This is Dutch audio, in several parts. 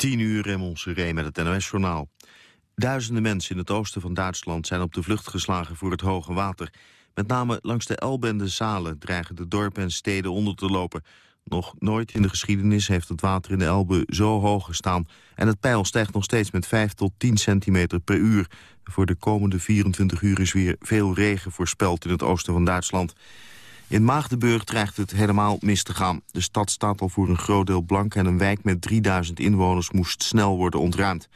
10 uur in Montserrat met het NOS-journaal. Duizenden mensen in het oosten van Duitsland zijn op de vlucht geslagen voor het hoge water. Met name langs de Elbe en de Zalen dreigen de dorpen en steden onder te lopen. Nog nooit in de geschiedenis heeft het water in de Elbe zo hoog gestaan. En het peil stijgt nog steeds met 5 tot 10 centimeter per uur. Voor de komende 24 uur is weer veel regen voorspeld in het oosten van Duitsland. In Maagdenburg dreigt het helemaal mis te gaan. De stad staat al voor een groot deel blank en een wijk met 3000 inwoners moest snel worden ontruimd.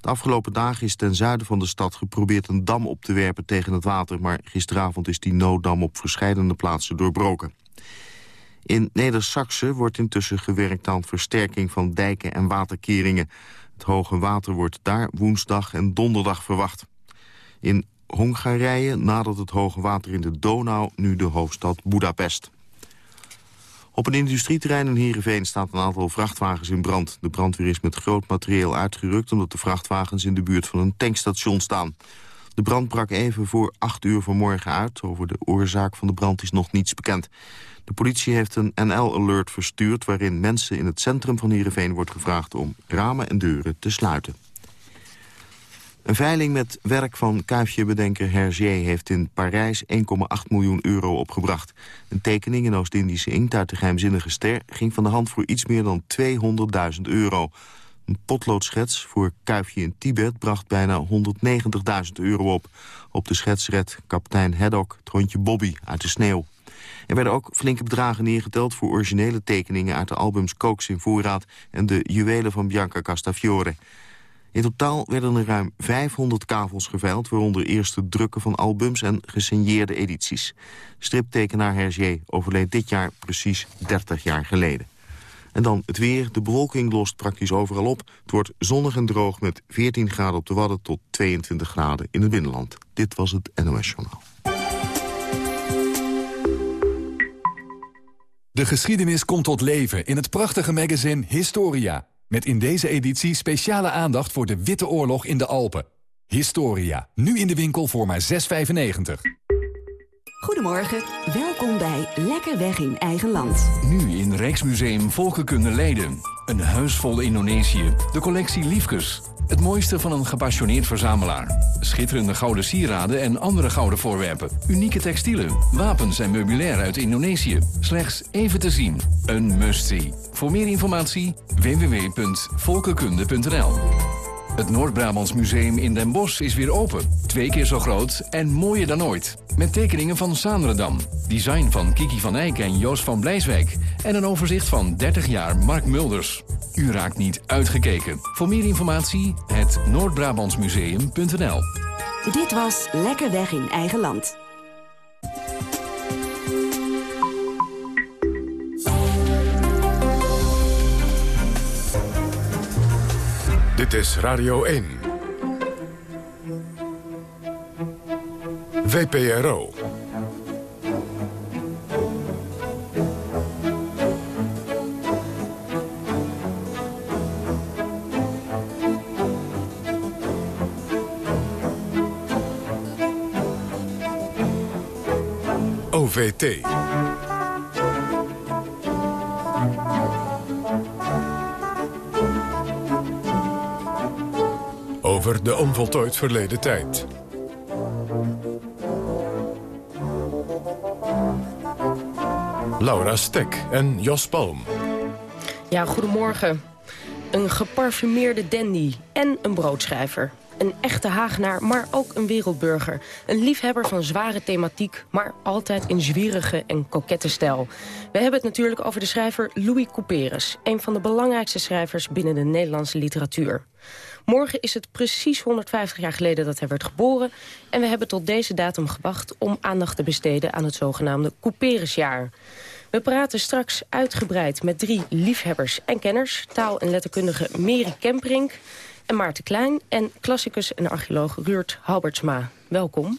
De afgelopen dagen is ten zuiden van de stad geprobeerd een dam op te werpen tegen het water, maar gisteravond is die nooddam op verschillende plaatsen doorbroken. In neder wordt intussen gewerkt aan versterking van dijken en waterkeringen. Het hoge water wordt daar woensdag en donderdag verwacht. In Hongarije nadert het hoge water in de Donau nu de hoofdstad Budapest. Op een industrieterrein in Heerenveen staat een aantal vrachtwagens in brand. De brandweer is met groot materieel uitgerukt... omdat de vrachtwagens in de buurt van een tankstation staan. De brand brak even voor 8 uur vanmorgen uit. Over de oorzaak van de brand is nog niets bekend. De politie heeft een NL-alert verstuurd... waarin mensen in het centrum van Heerenveen wordt gevraagd... om ramen en deuren te sluiten. Een veiling met werk van kuifjebedenker Hergé heeft in Parijs 1,8 miljoen euro opgebracht. Een tekening in Oost-Indische inkt uit de geheimzinnige ster ging van de hand voor iets meer dan 200.000 euro. Een potloodschets voor Kuifje in Tibet bracht bijna 190.000 euro op. Op de schets redt kapitein Haddock het hondje Bobby uit de sneeuw. Er werden ook flinke bedragen neergeteld voor originele tekeningen uit de albums Kooks in voorraad en de juwelen van Bianca Castafiore. In totaal werden er ruim 500 kavels geveild... waaronder eerste drukken van albums en gesigneerde edities. Striptekenaar Hergé overleed dit jaar precies 30 jaar geleden. En dan het weer. De bewolking lost praktisch overal op. Het wordt zonnig en droog met 14 graden op de Wadden... tot 22 graden in het binnenland. Dit was het NOS Journaal. De geschiedenis komt tot leven in het prachtige magazine Historia... Met in deze editie speciale aandacht voor de Witte Oorlog in de Alpen. Historia, nu in de winkel voor maar 6,95. Goedemorgen, welkom bij Lekker Weg in Eigen Land. Nu in Rijksmuseum Volkenkunde Leiden. Een huis vol Indonesië, de collectie Liefkes. Het mooiste van een gepassioneerd verzamelaar. Schitterende gouden sieraden en andere gouden voorwerpen. Unieke textielen, wapens en meubilair uit Indonesië. Slechts even te zien. Een must-see. Voor meer informatie www.volkenkunde.nl Het Noord-Brabants Museum in Den Bosch is weer open. Twee keer zo groot en mooier dan ooit. Met tekeningen van Saandredam. Design van Kiki van Eyck en Joost van Blijswijk. En een overzicht van 30 jaar Mark Mulders. U raakt niet uitgekeken. Voor meer informatie het noordbrabantsmuseum.nl Dit was Lekker Weg in Eigen Land. Dit is Radio 1. VPRO. OVT. Over de onvoltooid verleden tijd. Laura Stek en Jos Palm. Ja, goedemorgen. Een geparfumeerde dandy en een broodschrijver. Een echte Hagenaar, maar ook een wereldburger. Een liefhebber van zware thematiek, maar altijd in zwierige en kokette stijl. We hebben het natuurlijk over de schrijver Louis Couperus. Een van de belangrijkste schrijvers binnen de Nederlandse literatuur. Morgen is het precies 150 jaar geleden dat hij werd geboren... en we hebben tot deze datum gewacht om aandacht te besteden... aan het zogenaamde Couperusjaar. We praten straks uitgebreid met drie liefhebbers en kenners... taal- en letterkundige Mary Kemperink en Maarten Klein... en klassicus en archeoloog Ruurt Halbertsma. Welkom.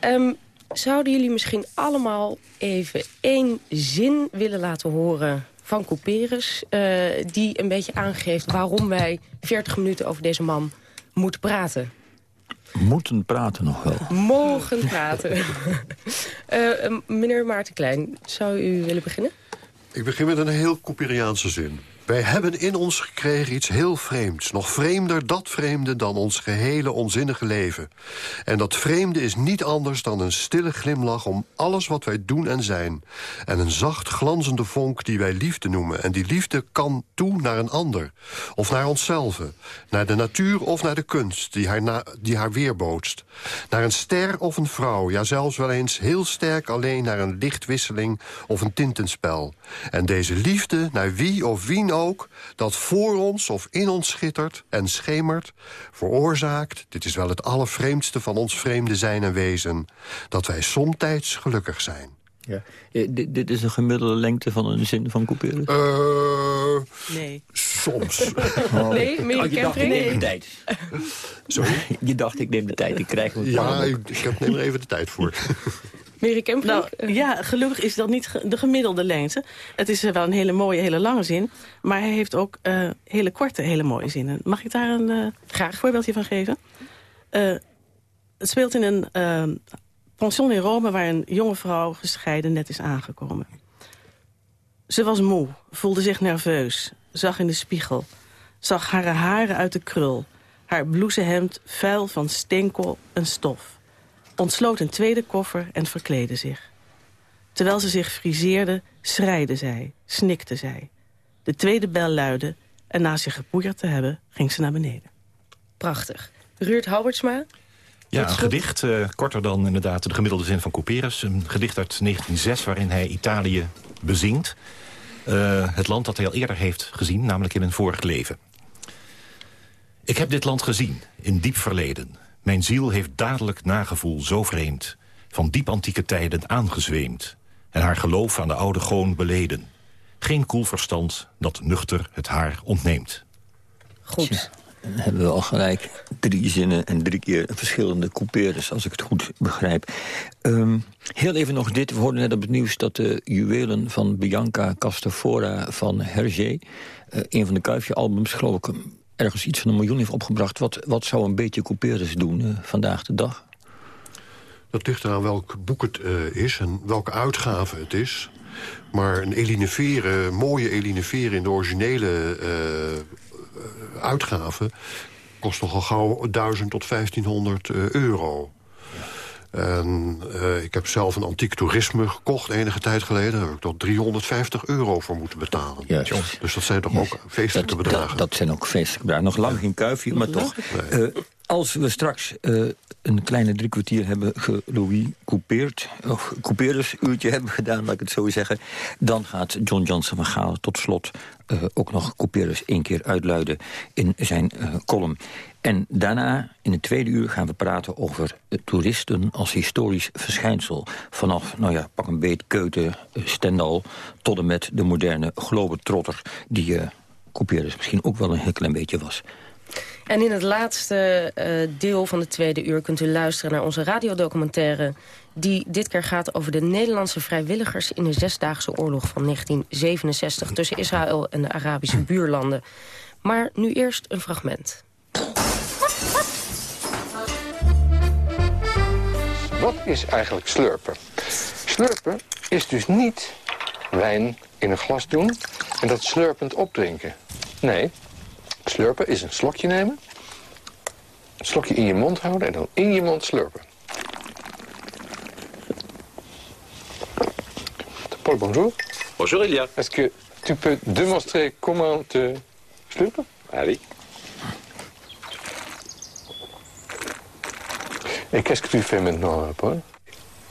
Um, zouden jullie misschien allemaal even één zin willen laten horen van Couperus... Uh, die een beetje aangeeft waarom wij 40 minuten over deze man moeten praten? Moeten praten nog wel. Mogen praten. uh, meneer Maarten Klein, zou u willen beginnen? Ik begin met een heel Couperiaanse zin. Wij hebben in ons gekregen iets heel vreemds. Nog vreemder dat vreemde dan ons gehele onzinnige leven. En dat vreemde is niet anders dan een stille glimlach... om alles wat wij doen en zijn. En een zacht glanzende vonk die wij liefde noemen. En die liefde kan toe naar een ander. Of naar onszelf. Naar de natuur of naar de kunst die haar, na, die haar weerbootst. Naar een ster of een vrouw. Ja, zelfs wel eens heel sterk alleen naar een lichtwisseling of een tintenspel. En deze liefde, naar wie of wie ook... dat voor ons of in ons schittert en schemert... veroorzaakt, dit is wel het allervreemdste van ons vreemde zijn en wezen... dat wij somtijds gelukkig zijn. Ja. Eh, dit, dit is een gemiddelde lengte van een zin van couperen? Uh, nee. Soms. Oh. Nee, meer Oh, je dacht, ik neem de tijd. Sorry? Je dacht, ik neem de tijd, ik krijg hem. Ja, ik, ik heb neem er even de tijd voor. Mary Kemper? Nou, ja, gelukkig is dat niet de gemiddelde lengte. Het is eh, wel een hele mooie, hele lange zin. Maar hij heeft ook eh, hele korte, hele mooie zinnen. Mag ik daar een eh, Graag. voorbeeldje van geven? Eh, het speelt in een eh, pension in Rome... waar een jonge vrouw gescheiden net is aangekomen. Ze was moe, voelde zich nerveus, zag in de spiegel... zag haar haren uit de krul, haar blousehemd vuil van steenkool en stof ontsloot een tweede koffer en verkleedde zich. Terwijl ze zich friseerde, schreide zij, snikte zij. De tweede bel luidde en na zich gepoeierd te hebben, ging ze naar beneden. Prachtig. Ruurt Houwertsma? Ja, een gedicht, eh, korter dan inderdaad de gemiddelde zin van Couperus. Een gedicht uit 1906 waarin hij Italië bezingt. Eh, het land dat hij al eerder heeft gezien, namelijk in een vorig leven. Ik heb dit land gezien, in diep verleden. Mijn ziel heeft dadelijk nagevoel zo vreemd. Van diep antieke tijden aangezweemd. En haar geloof aan de oude goon beleden. Geen koel verstand dat nuchter het haar ontneemt. Goed. Dan hebben we al gelijk drie zinnen en drie keer verschillende couperus, als ik het goed begrijp. Ehm, heel even nog dit. We hoorden net op het nieuws dat de juwelen van Bianca Castafora van Hergé... eh, een van de Kuifje-albums, geloof ik, ergens iets van een miljoen heeft opgebracht. Wat, wat zou een beetje couperus doen eh, vandaag de dag? Dat ligt eraan welk boek het eh, is en welke uitgave het is. Maar een Eline Vere, mooie Eline Vere in de originele eh, uitgave... kost nogal gauw 1000 tot 1500 eh, euro. En eh, ik heb zelf een antiek toerisme gekocht enige tijd geleden. Daar heb ik tot 350 euro voor moeten betalen. Juist. Dus dat zijn toch ook feestelijke dat, bedragen. Dat, dat zijn ook feestelijke bedragen. Nog lang geen kuifje, maar toch. Eh, als we straks eh, een kleine drie kwartier hebben ge-Louis coupeerd... of couperus uurtje hebben gedaan, laat ik het zo zeggen... dan gaat John Johnson van Galen tot slot eh, ook nog couperus één keer uitluiden... in zijn eh, column. En daarna, in het tweede uur, gaan we praten over toeristen als historisch verschijnsel. Vanaf, nou ja, pak een beet, Keuten, Stendal... tot en met de moderne globetrotter... die eh couperus misschien ook wel een heel klein beetje was. En in het laatste eh, deel van de tweede uur kunt u luisteren naar onze radiodocumentaire... die dit keer gaat over de Nederlandse vrijwilligers... in de Zesdaagse Oorlog van 1967 tussen Israël en de Arabische buurlanden. Maar nu eerst een fragment. Wat is eigenlijk slurpen? Slurpen is dus niet wijn in een glas doen en dat slurpend opdrinken. Nee, slurpen is een slokje nemen, een slokje in je mond houden en dan in je mond slurpen. Paul, bonjour. Bonjour Elia. Est-ce que tu peux démontrer comment te slurpen? Allez. Et qu'est-ce que tu fais maintenant, Paul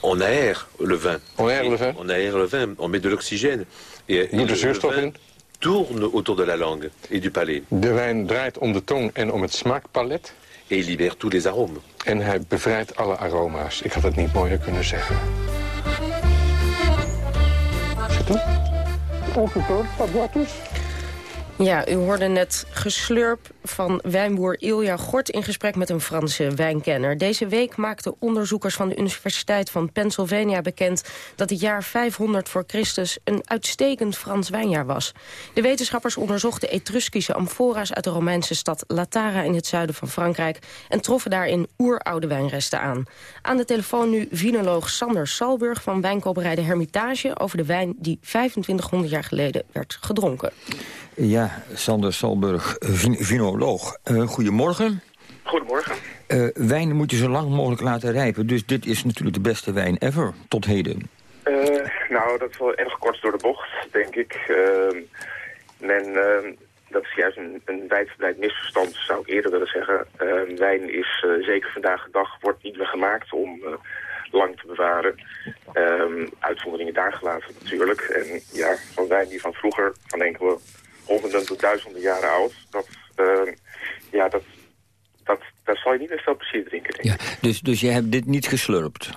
On aère le vin. On aère le vin On aère le vin, on met de l'oxygène. Le, er zuurstof in? Tourne autour de la langue et du palais. De wijn draait om de tong en om het smaakpalet. Et libère tous les arômes. En hij bevrijdt alle aroma's. Ik had het niet mooier kunnen zeggen. C'est tout? Ongekoord, tous. Ja, u hoorde net geslurp van wijnboer Ilja Gort... in gesprek met een Franse wijnkenner. Deze week maakten onderzoekers van de Universiteit van Pennsylvania bekend... dat het jaar 500 voor Christus een uitstekend Frans wijnjaar was. De wetenschappers onderzochten Etruskische amfora's... uit de Romeinse stad Latara in het zuiden van Frankrijk... en troffen daarin oeroude wijnresten aan. Aan de telefoon nu vinoloog Sander Salburg van wijnkoperij De Hermitage... over de wijn die 2500 jaar geleden werd gedronken. Ja, Sander Salburg, vin vinoloog. Uh, goedemorgen. Goedemorgen. Uh, wijn moet je zo lang mogelijk laten rijpen. Dus dit is natuurlijk de beste wijn ever tot heden. Uh, nou, dat is wel erg kort door de bocht, denk ik. men, dat is juist een, een wijdverbreid misverstand, zou ik eerder willen zeggen. wijn is, zeker vandaag de dag, wordt niet meer gemaakt om lang te bewaren. Um, uitzonderingen daar gelaten natuurlijk. En ja, van wijn die van vroeger, van enkele honderden tot duizenden jaren oud, dat, uh, ja, dat, dat, daar zal je niet met veel plezier drinken, denk ja, Dus, dus je hebt dit niet geslurpt?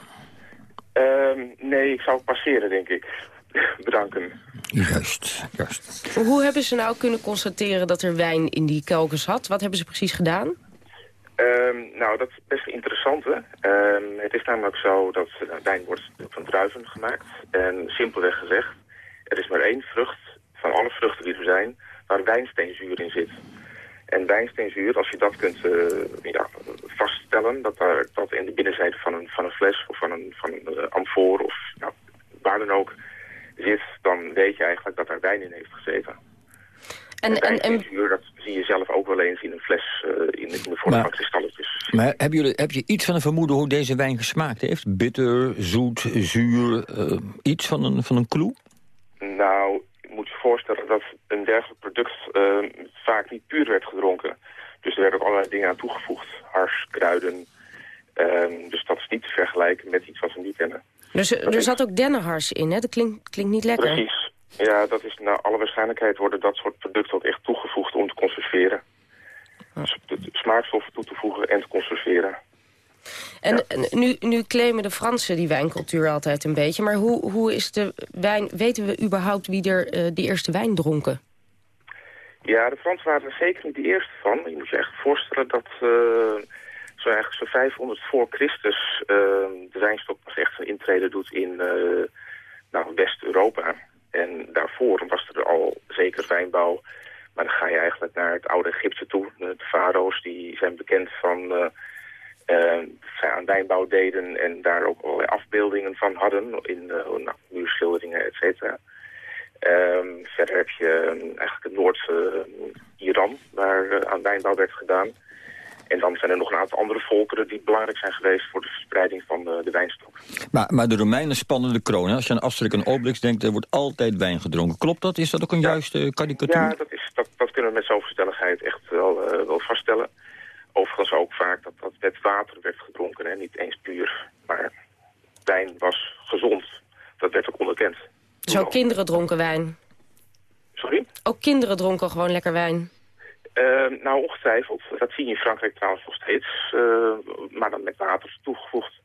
Um, nee, ik zou het passeren, denk ik. Bedanken. Juist, juist. Hoe hebben ze nou kunnen constateren dat er wijn in die kelken zat? Wat hebben ze precies gedaan? Um, nou, dat is best interessant. Hè? Um, het is namelijk zo dat uh, wijn wordt van druiven gemaakt. En simpelweg gezegd, er is maar één vrucht van alle vruchten die er zijn... waar wijnsteenzuur in zit. En wijnsteenzuur, als je dat kunt uh, ja, vaststellen... Dat, daar, dat in de binnenzijde van een, van een fles of van een, van een uh, amfoor of nou, waar dan ook zit... dan weet je eigenlijk dat daar wijn in heeft gezeten. En, en, en, dat zie je zelf ook wel eens in een fles uh, in, in de vorm van kristalletjes. Maar hebben jullie, heb je iets van een vermoeden hoe deze wijn gesmaakt heeft? Bitter, zoet, zuur, uh, iets van een, van een clue? Nou, voorstellen dat een dergelijk product uh, vaak niet puur werd gedronken. Dus er werden ook allerlei dingen aan toegevoegd. Hars, kruiden. Ehm, dus dat is niet te vergelijken met iets wat we niet kennen. Dus er zat ook dennenhars in, hè? Dat klinkt, klinkt niet lekker. Precies. Ja, dat is naar alle waarschijnlijkheid worden dat soort producten ook echt toegevoegd om te conserveren. Dus smaakstoffen toe te voegen en te conserveren. En nu, nu claimen de Fransen die wijncultuur altijd een beetje. Maar hoe, hoe is de wijn... Weten we überhaupt wie er uh, die eerste wijn dronken? Ja, de Fransen waren er zeker niet de eerste van. Je moet je echt voorstellen dat uh, zo eigenlijk zo 500 voor Christus... Uh, de wijnstok pas echt een intrede doet in nou, West-Europa. En daarvoor was er al zeker wijnbouw. Maar dan ga je eigenlijk naar het oude Egypte toe. De farao's die zijn bekend van... Uh, uh, zij aan wijnbouw deden en daar ook allerlei afbeeldingen van hadden in uh, nou, muurschilderingen, et cetera. Um, verder heb je eigenlijk het Noord-Iran, waar aan wijnbouw werd gedaan. En dan zijn er nog een aantal andere volkeren die belangrijk zijn geweest voor de verspreiding van de, de wijnstok. Maar, maar de Romeinen spannen de kroon. Als je aan Asterix en Obelix denkt, er wordt altijd wijn gedronken. Klopt dat? Is dat ook een juiste karikatuur? Ja, dat, is, dat, dat kunnen we met stelligheid echt wel, uh, wel vaststellen. Overigens ook vaak dat, dat met water werd gedronken en niet eens puur. Maar wijn was gezond. Dat werd ook onderkend. Dus ook kinderen dronken wijn? Sorry? Ook kinderen dronken gewoon lekker wijn? Uh, nou, ongetwijfeld. Dat zie je in Frankrijk trouwens nog steeds. Uh, maar dan met water toegevoegd.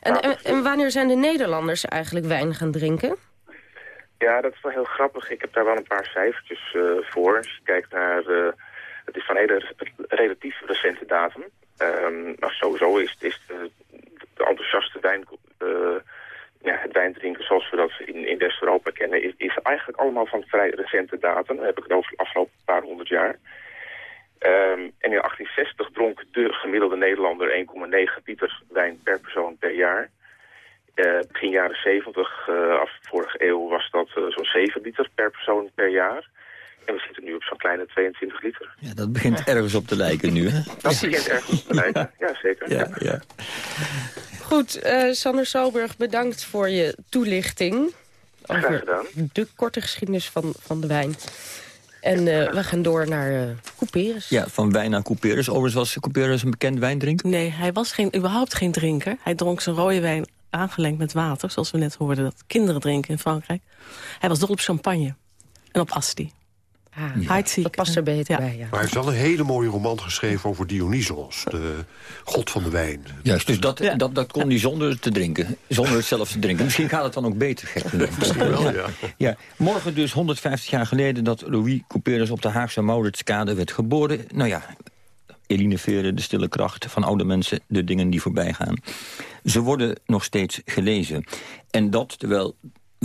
En, en, en, wanneer zijn de Nederlanders eigenlijk wijn gaan drinken? Ja, dat is wel heel grappig. Ik heb daar wel een paar cijfertjes uh, voor. Als je kijkt naar... het is van hele relatief recente datum. Um, maar sowieso is, is de, de enthousiaste wijn... ja, het wijndrinken zoals we dat in, in West-Europa kennen... Is, is eigenlijk allemaal van vrij recente datum. Dan heb ik het over de afgelopen paar honderd jaar. Um, en in 1860 dronk de gemiddelde Nederlander 1,9 liter wijn per persoon per jaar. Uh, begin jaren 70, uh, af vorige eeuw, was dat uh, zo'n 7 liter per persoon per jaar. En we zitten nu op zo'n kleine 22 liter. Ja, dat begint ergens op te lijken nu, hè? Dat begint ergens op te lijken, ja, zeker. Ja, ja. Goed, Sander Solberg, bedankt voor je toelichting. Over de korte geschiedenis van, van de wijn. En uh, we gaan door naar uh, Couperus. Ja, van wijn naar Couperus. Overigens was Couperus een bekend wijndrinker? Nee, hij was geen, überhaupt geen drinker. Hij dronk zijn rode wijn aangelengd met water. Zoals we net hoorden dat kinderen drinken in Frankrijk. Hij was dol op champagne. En op asti. Ah, ja. Dat past er beter bij, ja. Maar hij heeft wel een hele mooie roman geschreven over Dionysos, de god van de wijn. Juist, dus dat, dat, dat kon hij zonder te drinken. Zonder het zelf te drinken. Misschien gaat het dan ook beter, gek wel, ja. ja. Morgen dus 150 jaar geleden dat Louis Couperus op de Haagse Mauritskade werd geboren. Nou ja, Eline Vere, de stille kracht van oude mensen, de dingen die voorbij gaan. Ze worden nog steeds gelezen. En dat terwijl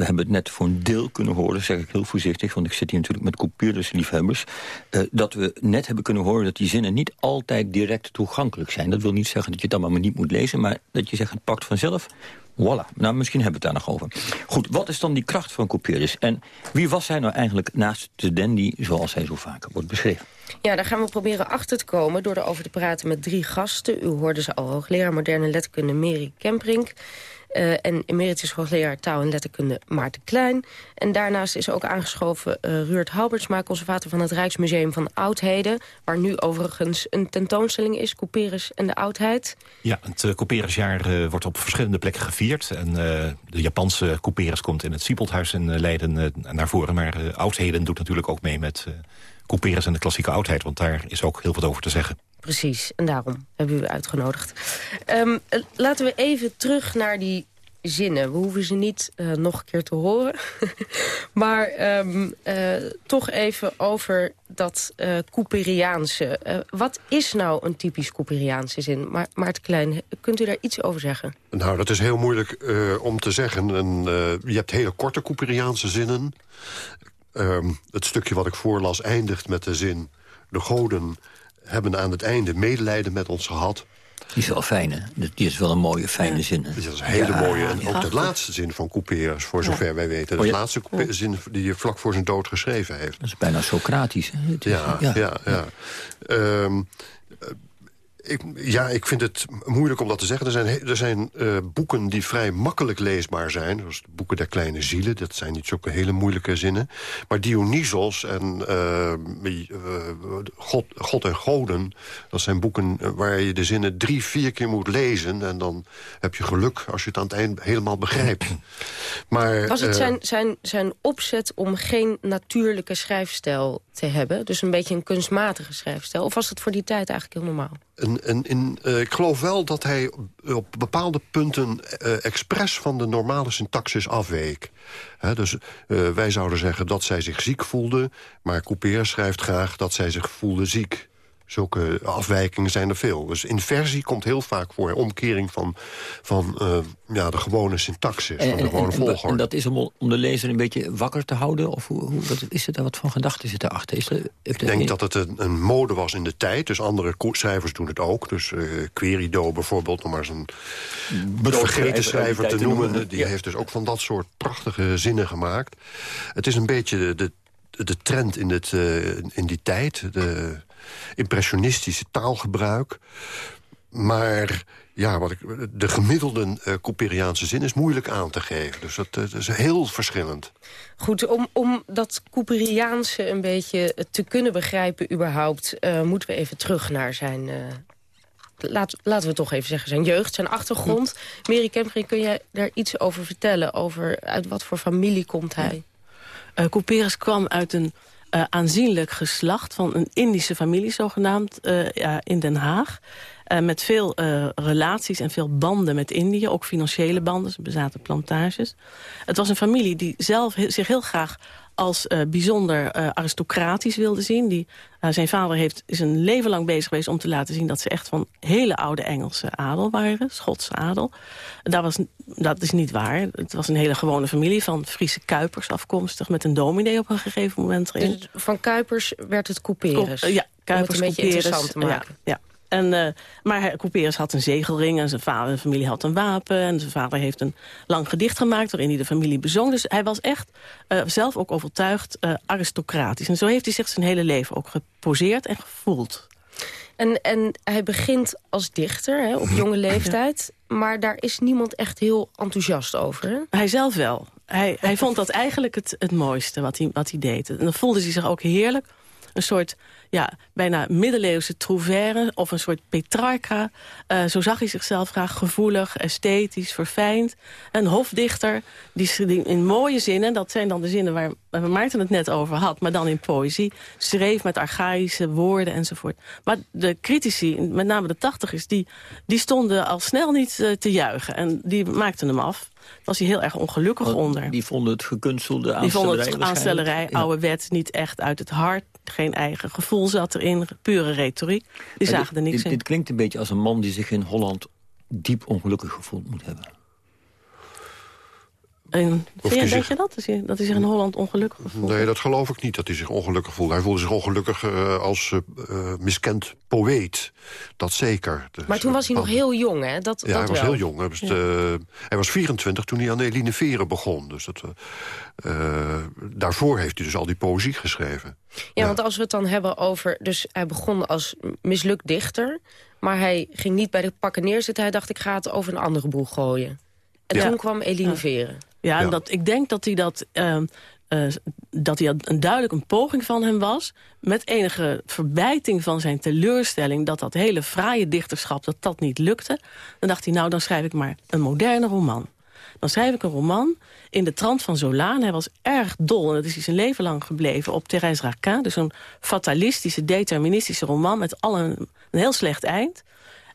we hebben het net voor een deel kunnen horen, zeg ik heel voorzichtig... want ik zit hier natuurlijk met kopieerdersliefhebbers... Uh, dat we net hebben kunnen horen dat die zinnen niet altijd direct toegankelijk zijn. Dat wil niet zeggen dat je het allemaal maar niet moet lezen... maar dat je zegt, het pakt vanzelf Voilà, nou misschien hebben we het daar nog over. Goed, wat is dan die kracht van Couperus? En wie was hij nou eigenlijk naast de dandy, zoals hij zo vaak wordt beschreven? Ja, daar gaan we proberen achter te komen door erover te praten met drie gasten. U hoorde ze al, hoogleraar moderne letterkunde Mary Kemprink... Uh, en emeritus hoogleraar taal en letterkunde Maarten Klein. En daarnaast is ook aangeschoven uh, Ruurt Halbertsma... conservator van het Rijksmuseum van Oudheden... waar nu overigens een tentoonstelling is, Couperus en de Oudheid. Ja, het uh, wordt op verschillende plekken gevierd. En de Japanse Couperus komt in het Siepelthuis in Leiden naar voren. Maar Oudheden doet natuurlijk ook mee met Couperus en de klassieke oudheid... want daar is ook heel wat over te zeggen. Precies, en daarom hebben we u uitgenodigd. Um, laten we even terug naar die zinnen. We hoeven ze niet uh, nog een keer te horen. maar um, uh, toch even over dat uh, Couperiaanse. wat is nou een typisch Couperiaanse zin? Maar Maarten Klein, kunt u daar iets over zeggen? Nou, dat is heel moeilijk om te zeggen. En, je hebt hele korte Couperiaanse zinnen. Um, het stukje wat ik voorlas eindigt met de zin... de goden hebben aan het einde medelijden met ons gehad. Die is wel fijn, hè? Die is wel een mooie, fijne zin. Dat is een hele mooie. En ook de laatste zin van Couperus, voor zover wij weten. De oh, laatste zin die hij vlak voor zijn dood geschreven heeft. Dat is bijna Socratisch, hè? ja, ja, ja. Um, ik, ja, ik vind het moeilijk om dat te zeggen. Er zijn, er zijn uh, boeken die vrij makkelijk leesbaar zijn. Zoals de boeken der kleine zielen. Dat zijn niet zulke hele moeilijke zinnen. Maar Dionysos en uh, God, God en Goden... dat zijn boeken waar je de zinnen drie, vier keer moet lezen. En dan heb je geluk als je het aan het eind helemaal begrijpt. Maar, Was het zijn, zijn, zijn opzet om geen natuurlijke schrijfstijl te hebben? Dus een beetje een kunstmatige schrijfstijl? Of was het voor die tijd eigenlijk heel normaal? Uh, ik geloof wel dat hij op bepaalde punten uh, expres van de normale syntaxis afweek. Dus uh, wij zouden zeggen dat zij zich ziek voelde... maar Couper schrijft graag dat zij zich voelde ziek. Zulke afwijkingen zijn er veel. Dus inversie komt heel vaak voor. Omkering van, van uh, ja, de gewone syntaxis, en, van de gewone volgorde. En dat is om, om de lezer een beetje wakker te houden? Of hoe, hoe, wat, is er daar wat van gedachten zit erachter? Is er, Ik denk dat het een, een, mode was in de tijd. Dus andere schrijvers doen het ook. Dus uh, Querido bijvoorbeeld, om maar eens een vergeten schrijver te noemen. Die heeft dus ook van dat soort prachtige zinnen gemaakt. Het is een beetje de, de, de trend in, het, uh, in die tijd... De, impressionistische taalgebruik. Maar ja, wat ik, de gemiddelde uh, Couperiaanse zin is moeilijk aan te geven. Dus dat, dat is heel verschillend. Goed, om, om dat Couperiaanse een beetje te kunnen begrijpen überhaupt... Uh, moeten we even terug naar zijn... Uh, laat, laten we toch even zeggen, zijn jeugd, zijn achtergrond. Mary Kempering, kun jij daar iets over vertellen? Over uit wat voor familie komt hij? Uh, Couperus kwam uit een uh, aanzienlijk geslacht van een Indische familie zogenaamd uh, ja, in Den Haag. Uh, met veel relaties en veel banden met Indië, ook financiële banden. Ze bezaten plantages. Het was een familie die zelf zich heel graag als uh, bijzonder uh, aristocratisch wilde zien. Die, uh, zijn vader heeft, is een leven lang bezig geweest om te laten zien... dat ze echt van hele oude Engelse adel waren, Schotse adel. Dat, was, dat is niet waar. Het was een hele gewone familie van Friese Kuipers afkomstig... met een dominee op een gegeven moment erin. Dus van Kuipers werd het couperus? ja, Kuipers, om het een beetje interessant te maken. Ja, ja. En, uh, maar Couperus had een zegelring en zijn vader en familie had een wapen. En zijn vader heeft een lang gedicht gemaakt waarin hij de familie bezong. Dus hij was echt uh, zelf ook overtuigd uh, aristocratisch. En zo heeft hij zich zijn hele leven ook geposeerd en gevoeld. En, en hij begint als dichter hè, op jonge leeftijd. Maar daar is niemand echt heel enthousiast over. Hè? Hij zelf wel. Hij, hij vond dat eigenlijk het, het mooiste wat hij, wat hij deed. En dan voelde hij zich ook heerlijk. Een soort ja, bijna middeleeuwse trouvère of een soort Petrarca. Uh, zo zag hij zichzelf graag gevoelig, esthetisch, verfijnd. Een hofdichter die, in mooie zinnen, dat zijn dan de zinnen waar, Maarten het net over had... maar dan in poëzie, schreef met archaïsche woorden enzovoort. Maar de critici, met name de tachtigers, die, die stonden al snel niet uh, te juichen. En die maakten hem af was hij heel erg ongelukkig oh, onder. Die vonden het gekunstelde aanstellerij Die vonden het aanstellerij, oude wet, niet echt uit het hart. Geen eigen gevoel zat erin, pure retoriek. Die zagen dit, er niks dit, in. Dit klinkt een beetje als een man die zich in Holland diep ongelukkig gevoeld moet hebben. En, vind je, denk zich- je dat? Dat hij, dat hij zich in Holland ongelukkig voelt? Nee, dat geloof ik niet, dat hij zich ongelukkig voelde. Hij voelde zich ongelukkig eh, als eh, eh, miskend poëet. Dat zeker. Dus, Maar toen was hij nog heel jong, hè? Dat, Ja, dat hij was wel. heel jong. Hij was, eh, hij was 24 toen hij aan Eline Veren begon. Dus dat, daarvoor heeft hij dus al die poëzie geschreven. Ja, want als we het dan hebben over... Dus hij begon als mislukt dichter... maar hij ging niet bij de pakken neerzitten. Hij dacht, ik ga het over een andere boel gooien. En Ja. toen kwam Eline Veren. Ja, en Dat, ik denk dat hij dat... ehm, eh, dat hij een duidelijk een poging van hem was... met enige verbijting van zijn teleurstelling... dat dat hele fraaie dichterschap, dat dat niet lukte. Dan dacht hij, nou, dan schrijf ik maar een moderne roman. Dan schrijf ik een roman in de trant van Zola. En hij was erg dol, en dat is hij zijn leven lang gebleven... op Thérèse Raquin, dus een fatalistische, deterministische roman... met al een, een heel slecht eind.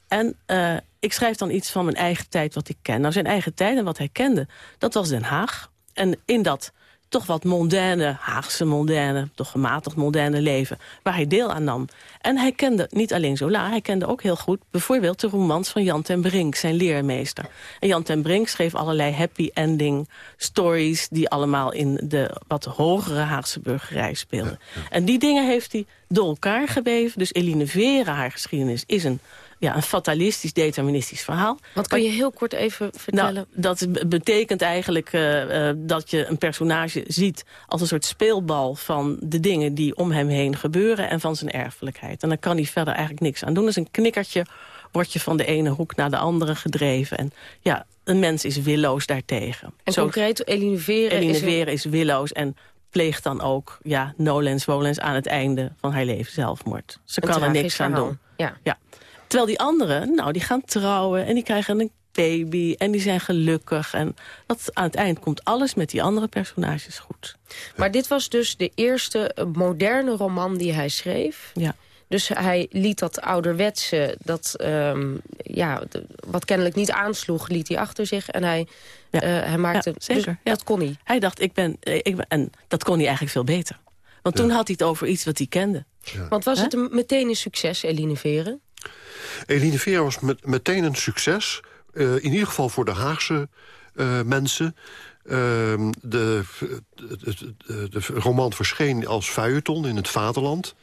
En eh, ik schrijf dan iets van mijn eigen tijd wat ik ken. Nou, zijn eigen tijd en wat hij kende, dat was Den Haag. En in dat toch wat mondaine, Haagse mondaine... toch gematigd mondaine leven, waar hij deel aan nam. En hij kende niet alleen Zola, hij kende ook heel goed... bijvoorbeeld de romans van Jan ten Brink, zijn leermeester. En Jan ten Brink schreef allerlei happy ending stories... die allemaal in de wat hogere Haagse burgerij speelden. En die dingen heeft hij door elkaar geweven. Dus Eline Veren, haar geschiedenis, is een ja, een fatalistisch, deterministisch verhaal. Wat kan je heel kort even vertellen? Nou, dat be- betekent eigenlijk eh, eh, dat je een personage ziet... als een soort speelbal van de dingen die om hem heen gebeuren... en van zijn erfelijkheid. En dan kan hij verder eigenlijk niks aan doen. Dus een knikkertje word je van de ene hoek naar de andere gedreven. En ja, een mens is willoos daartegen. En concreet, Eline Veren is is willoos en pleegt dan ook ja, nolens volens aan het einde van haar leven zelfmoord. Ze Een kan er niks aan verhaal. doen. Ja. Ja. Terwijl die anderen, nou, die gaan trouwen en die krijgen een baby en die zijn gelukkig. En dat, aan het eind komt alles met die andere personages goed. Maar dit was dus de eerste eh, moderne roman die hij schreef. Ja. Dus hij liet dat ouderwetse, dat, ehm, ja, wat kennelijk niet aansloeg, liet hij achter zich. En hij, eh, hij maakte... Ja, zeker. dus ja. Dat kon hij. Hij dacht, ik ben, eh, ik ben... En dat kon hij eigenlijk veel beter. Want toen had hij het over iets wat hij kende. Want was het een, meteen een succes, Eline Veren? Eline Vera was met, meteen een succes. eh, in ieder geval voor de Haagse eh, mensen. Ehm, de, de, de, de roman verscheen als feuilleton in het Vaderland.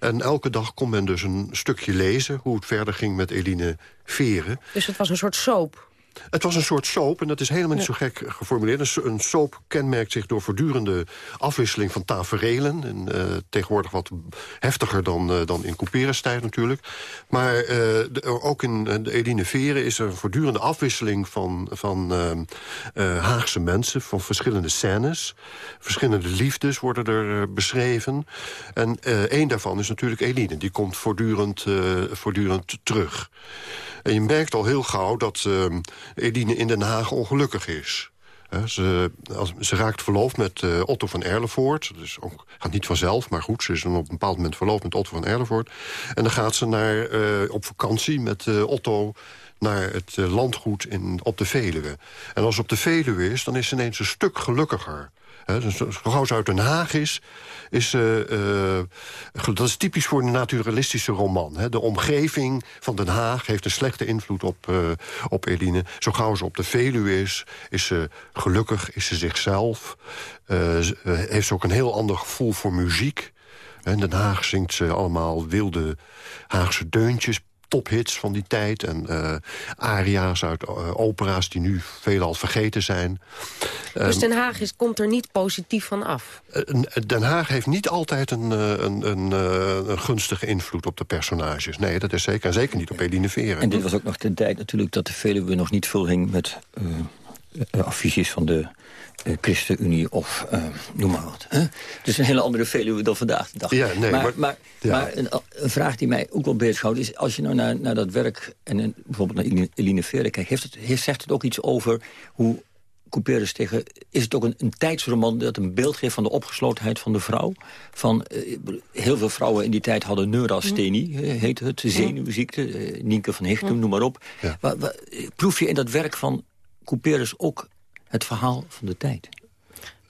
En elke dag kon men dus een stukje lezen... hoe het verder ging met Eline Veren. Dus het was een soort soap. Het was een soort soap, en dat is helemaal niet zo gek geformuleerd. Een so- Een soap kenmerkt zich door voortdurende afwisseling van taferelen. En, eh, tegenwoordig wat heftiger dan, eh, dan in Couperus tijd natuurlijk. Maar eh, de- ook in de Eline Veren is er een voortdurende afwisseling van, van Haagse mensen. Van verschillende scènes. Verschillende liefdes worden er beschreven. En één daarvan is natuurlijk Eline. Die komt voortdurend, voortdurend terug. En je merkt al heel gauw dat eh, Eline in Den Haag ongelukkig is. Ze, als, ze raakt verloofd met eh, Otto van Erlevoort. Dus ook, gaat niet vanzelf, maar goed, ze is dan op een bepaald moment verloofd met Otto van Erlevoort. En dan gaat ze naar, eh, op vakantie met eh, Otto naar het eh, landgoed in, op de Veluwe. En als ze op de Veluwe is, dan is ze ineens een stuk gelukkiger. Hè, dus zo gauw ze uit Den Haag is, is eh, ge- dat is typisch voor een naturalistische roman. Hè. De omgeving van Den Haag heeft een slechte invloed op, eh, op Eline. Zo gauw ze op de Veluwe is, is ze gelukkig, is ze zichzelf. Eh, ze- eh, heeft ze ook een heel ander gevoel voor muziek. In Den Haag zingt ze allemaal wilde Haagse deuntjes, tophits van die tijd... en eh, aria's uit eh, opera's die nu veelal vergeten zijn. Dus Ehm, Den Haag is, komt er niet positief van af. eh, Den Haag heeft niet altijd een, eh, een, een, eh, een gunstige invloed op de personages. Nee, dat is zeker. En zeker niet op Eline Veren. En dit was ook nog de tijd natuurlijk dat de Veluwe nog niet vulhing met eh, eh, affiches van de ChristenUnie of eh, noem maar wat. Hè? Dus een hele andere Veluwe dan vandaag de dag. Ja, nee, maar, maar- maar, ja. maar een, een vraag die mij ook wel bezighoudt is... als je nou naar, naar dat werk en eh, bijvoorbeeld naar Eline- Veren kijkt... Heeft het, heeft, zegt het ook iets over hoe Couperus tegen... is het ook een, een tijdsroman dat een beeld geeft van de opgeslotenheid van de vrouw? Van, eh, heel veel vrouwen in die tijd hadden neurasthenie, eh, heet het, zenuwziekte. eh, Nienke van Hichtem, noem maar op. Proef je in dat werk van Couperus ook het verhaal van de tijd?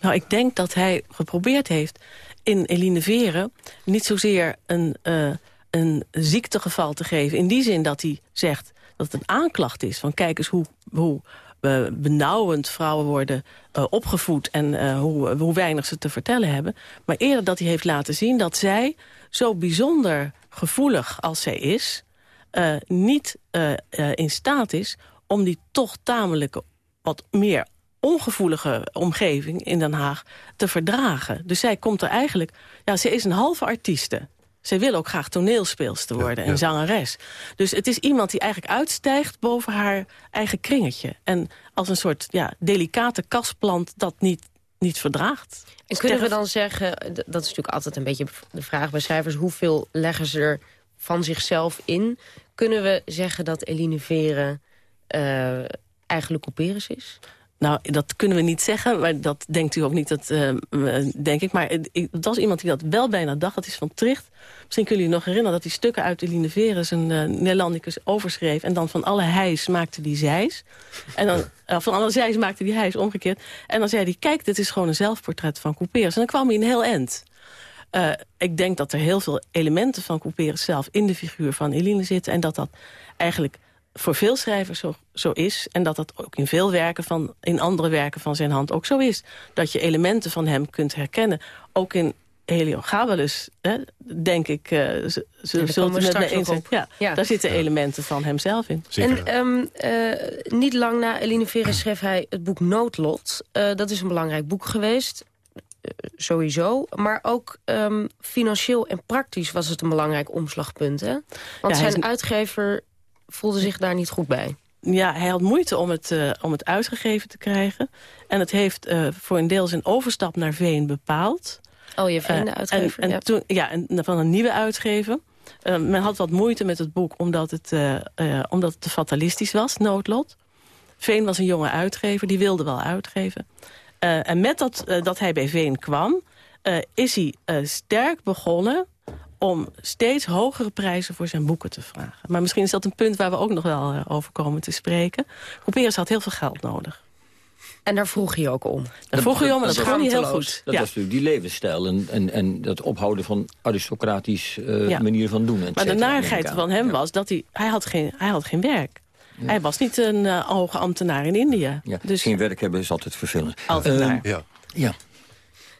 Nou, ik denk dat hij geprobeerd heeft in Eline Veren... niet zozeer een, eh, een ziektegeval te geven. In die zin dat hij zegt dat het een aanklacht is. Van kijk eens hoe, hoe uh, benauwend vrouwen worden uh, opgevoed... en hoe, hoe weinig ze te vertellen hebben. Maar eerder dat hij heeft laten zien dat zij zo bijzonder gevoelig als zij is... niet in staat is om die toch tamelijk wat meer ongevoelige omgeving in Den Haag te verdragen. Dus zij komt er eigenlijk... Ja, ze is een halve artieste. Zij wil ook graag toneelspeelster worden en zangeres. Dus het is iemand die eigenlijk uitstijgt boven haar eigen kringetje. En als een soort ja, delicate kasplant dat niet, niet verdraagt. En kunnen we dan zeggen, dat is natuurlijk altijd een beetje de vraag bij schrijvers... hoeveel leggen ze er van zichzelf in? Kunnen we zeggen dat Eline Veren uh, eigenlijk couperus is? Nou, dat kunnen we niet zeggen, maar dat denkt u ook niet, dat, uh, denk ik. Maar dat was iemand die dat wel bijna dacht, dat is van Tricht. Misschien kunnen jullie nog herinneren dat hij stukken uit Eline Verus... een uh, Nederlandicus overschreef. En dan van alle hijs maakte die zijs. En dan uh, van alle zijs maakte die hijs omgekeerd. En dan zei hij, kijk, dit is gewoon een zelfportret van Couperus. En dan kwam hij een heel eind. Uh, ik denk dat er heel veel elementen van Couperus zelf... in de figuur van Eline zitten. En dat dat eigenlijk voor veel schrijvers zo, zo is. En dat dat ook in veel werken van, in andere werken van zijn hand ook zo is. Dat je elementen van hem kunt herkennen. Ook in Heliogabalus, hè, denk ik, uh, ze, ja, zullen met me eens zijn. Ja, ja, daar zitten elementen van hemzelf in. En um, uh, niet lang na Eline Verre schreef hij het boek Noodlot. Uh, dat is een belangrijk boek geweest, sowieso. Maar ook um, financieel en praktisch was het een belangrijk omslagpunt. Hè? Want zijn een... uitgever voelde zich daar niet goed bij. Ja, hij had moeite om het, uh, om het uitgegeven te krijgen. En het heeft uh, voor een deel zijn overstap naar Veen bepaald. Oh, je vreemde uh, uitgever. En, en ja. Toen, ja, en van een nieuwe uitgever. men had wat moeite met het boek omdat het, omdat het te fatalistisch was, Noodlot. Veen was een jonge uitgever, die wilde wel uitgeven. en met dat, dat hij bij Veen kwam, is hij sterk begonnen om steeds hogere prijzen voor zijn boeken te vragen. Maar misschien is dat een punt waar we ook nog wel uh, over komen te spreken. Couperus had heel veel geld nodig. En daar vroeg je ook om. Daar vroeg je om en dat, dat niet heel goed. Dat ja. was natuurlijk die levensstijl en, en, en dat ophouden van aristocratisch uh, ja. manier van doen. Maar de narigheid van hem was dat hij, hij, had, geen, hij had geen werk. Ja. Hij was niet een uh, hoge ambtenaar in India. Ja, dus geen werk hebben is altijd vervelend. Altijd uh, ja.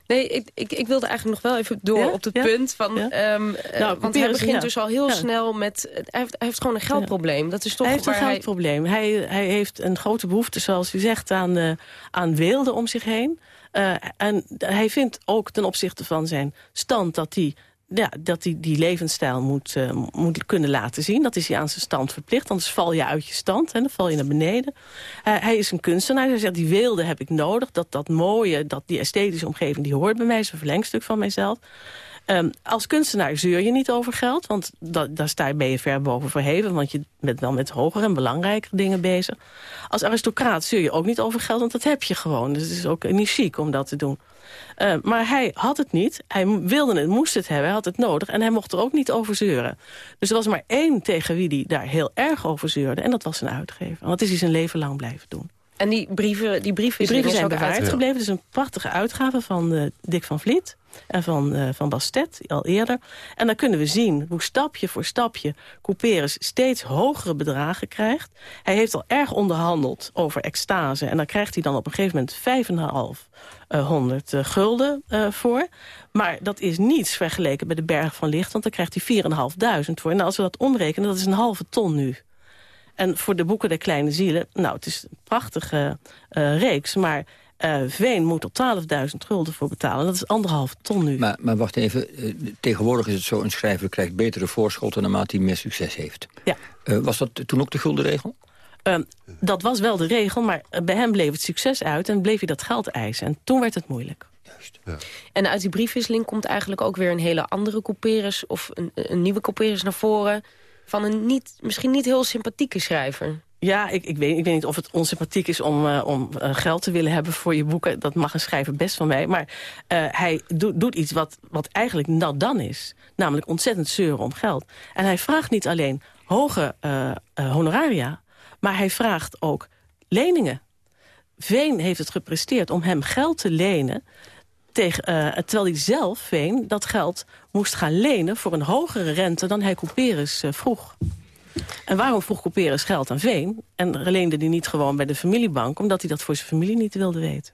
Nee, ik, ik, ik, wilde eigenlijk nog wel even door ja? op het ja? punt. Van, ja? um, nou, want hij begint dus al heel snel met... Hij heeft, hij heeft gewoon een geldprobleem. Dat is toch hij heeft een geldprobleem. Hij... hij, heeft een grote behoefte, zoals u zegt, aan, uh, aan weelde om zich heen. Uh, en hij vindt ook ten opzichte van zijn stand dat hij ja, dat hij die levensstijl moet, uh, moet kunnen laten zien. Dat is hij aan zijn stand verplicht, anders val je uit je stand. en dan val je naar beneden. Uh, hij is een kunstenaar, hij zegt die weelde heb ik nodig. Dat, dat mooie, dat, die esthetische omgeving, die hoort bij mij. is een verlengstuk van mijzelf. Um, als kunstenaar zeur je niet over geld, want da daar sta je, ben je ver boven verheven... want je bent wel met hogere en belangrijkere dingen bezig. Als aristocraat zeur je ook niet over geld, want dat heb je gewoon. Dus het is ook niet chic om dat te doen. Uh, maar hij had het niet, hij wilde het, moest het hebben, hij had het nodig... en hij mocht er ook niet over zeuren. Dus er was maar één tegen wie hij daar heel erg over zeurde... en dat was zijn uitgever. En dat is hij zijn leven lang blijven doen. En die brieven, die brieven, die brieven zijn bewaard gebleven. Het is een prachtige uitgave van uh, Dick van Vliet en van, uh, van Bastet, al eerder. En dan kunnen we zien hoe stapje voor stapje Couperus steeds hogere bedragen krijgt. Hij heeft al erg onderhandeld over extase. En daar krijgt hij dan op een gegeven moment 5,500 uh, gulden uh, voor. Maar dat is niets vergeleken bij de Berg van Licht, want daar krijgt hij 4.500 voor. En als we dat omrekenen, dat is een halve ton nu. En voor de boeken der kleine zielen, nou, het is een prachtige uh, reeks, maar uh, Veen moet er 12.000 gulden voor betalen. Dat is anderhalf ton nu. Maar, maar wacht even, uh, tegenwoordig is het zo, een schrijver krijgt betere voorschotten naarmate hij meer succes heeft. Ja. Uh, was dat toen ook de guldenregel? dat was wel de regel, maar bij hem bleef het succes uit en bleef hij dat geld eisen. En toen werd het moeilijk. Juist. Ja. En uit die briefwisseling komt eigenlijk ook weer een hele andere couperus... of een, een nieuwe couperus naar voren van een niet, misschien niet heel sympathieke schrijver. Ja, ik, ik, weet, ik weet niet of het onsympathiek is om, uh, om uh, geld te willen hebben voor je boeken. Dat mag een schrijver best van mij. Maar uh, hij do, doet iets wat, wat eigenlijk nat dan is. Namelijk ontzettend zeuren om geld. En hij vraagt niet alleen hoge honoraria, maar hij vraagt ook leningen. Veen heeft het gepresteerd om hem geld te lenen... Tegen, uh, terwijl hij zelf, Veen, dat geld moest gaan lenen... voor een hogere rente dan hij Couperus uh, vroeg. En waarom vroeg Couperus geld aan Veen? En leende die niet gewoon bij de familiebank... omdat hij dat voor zijn familie niet wilde weten.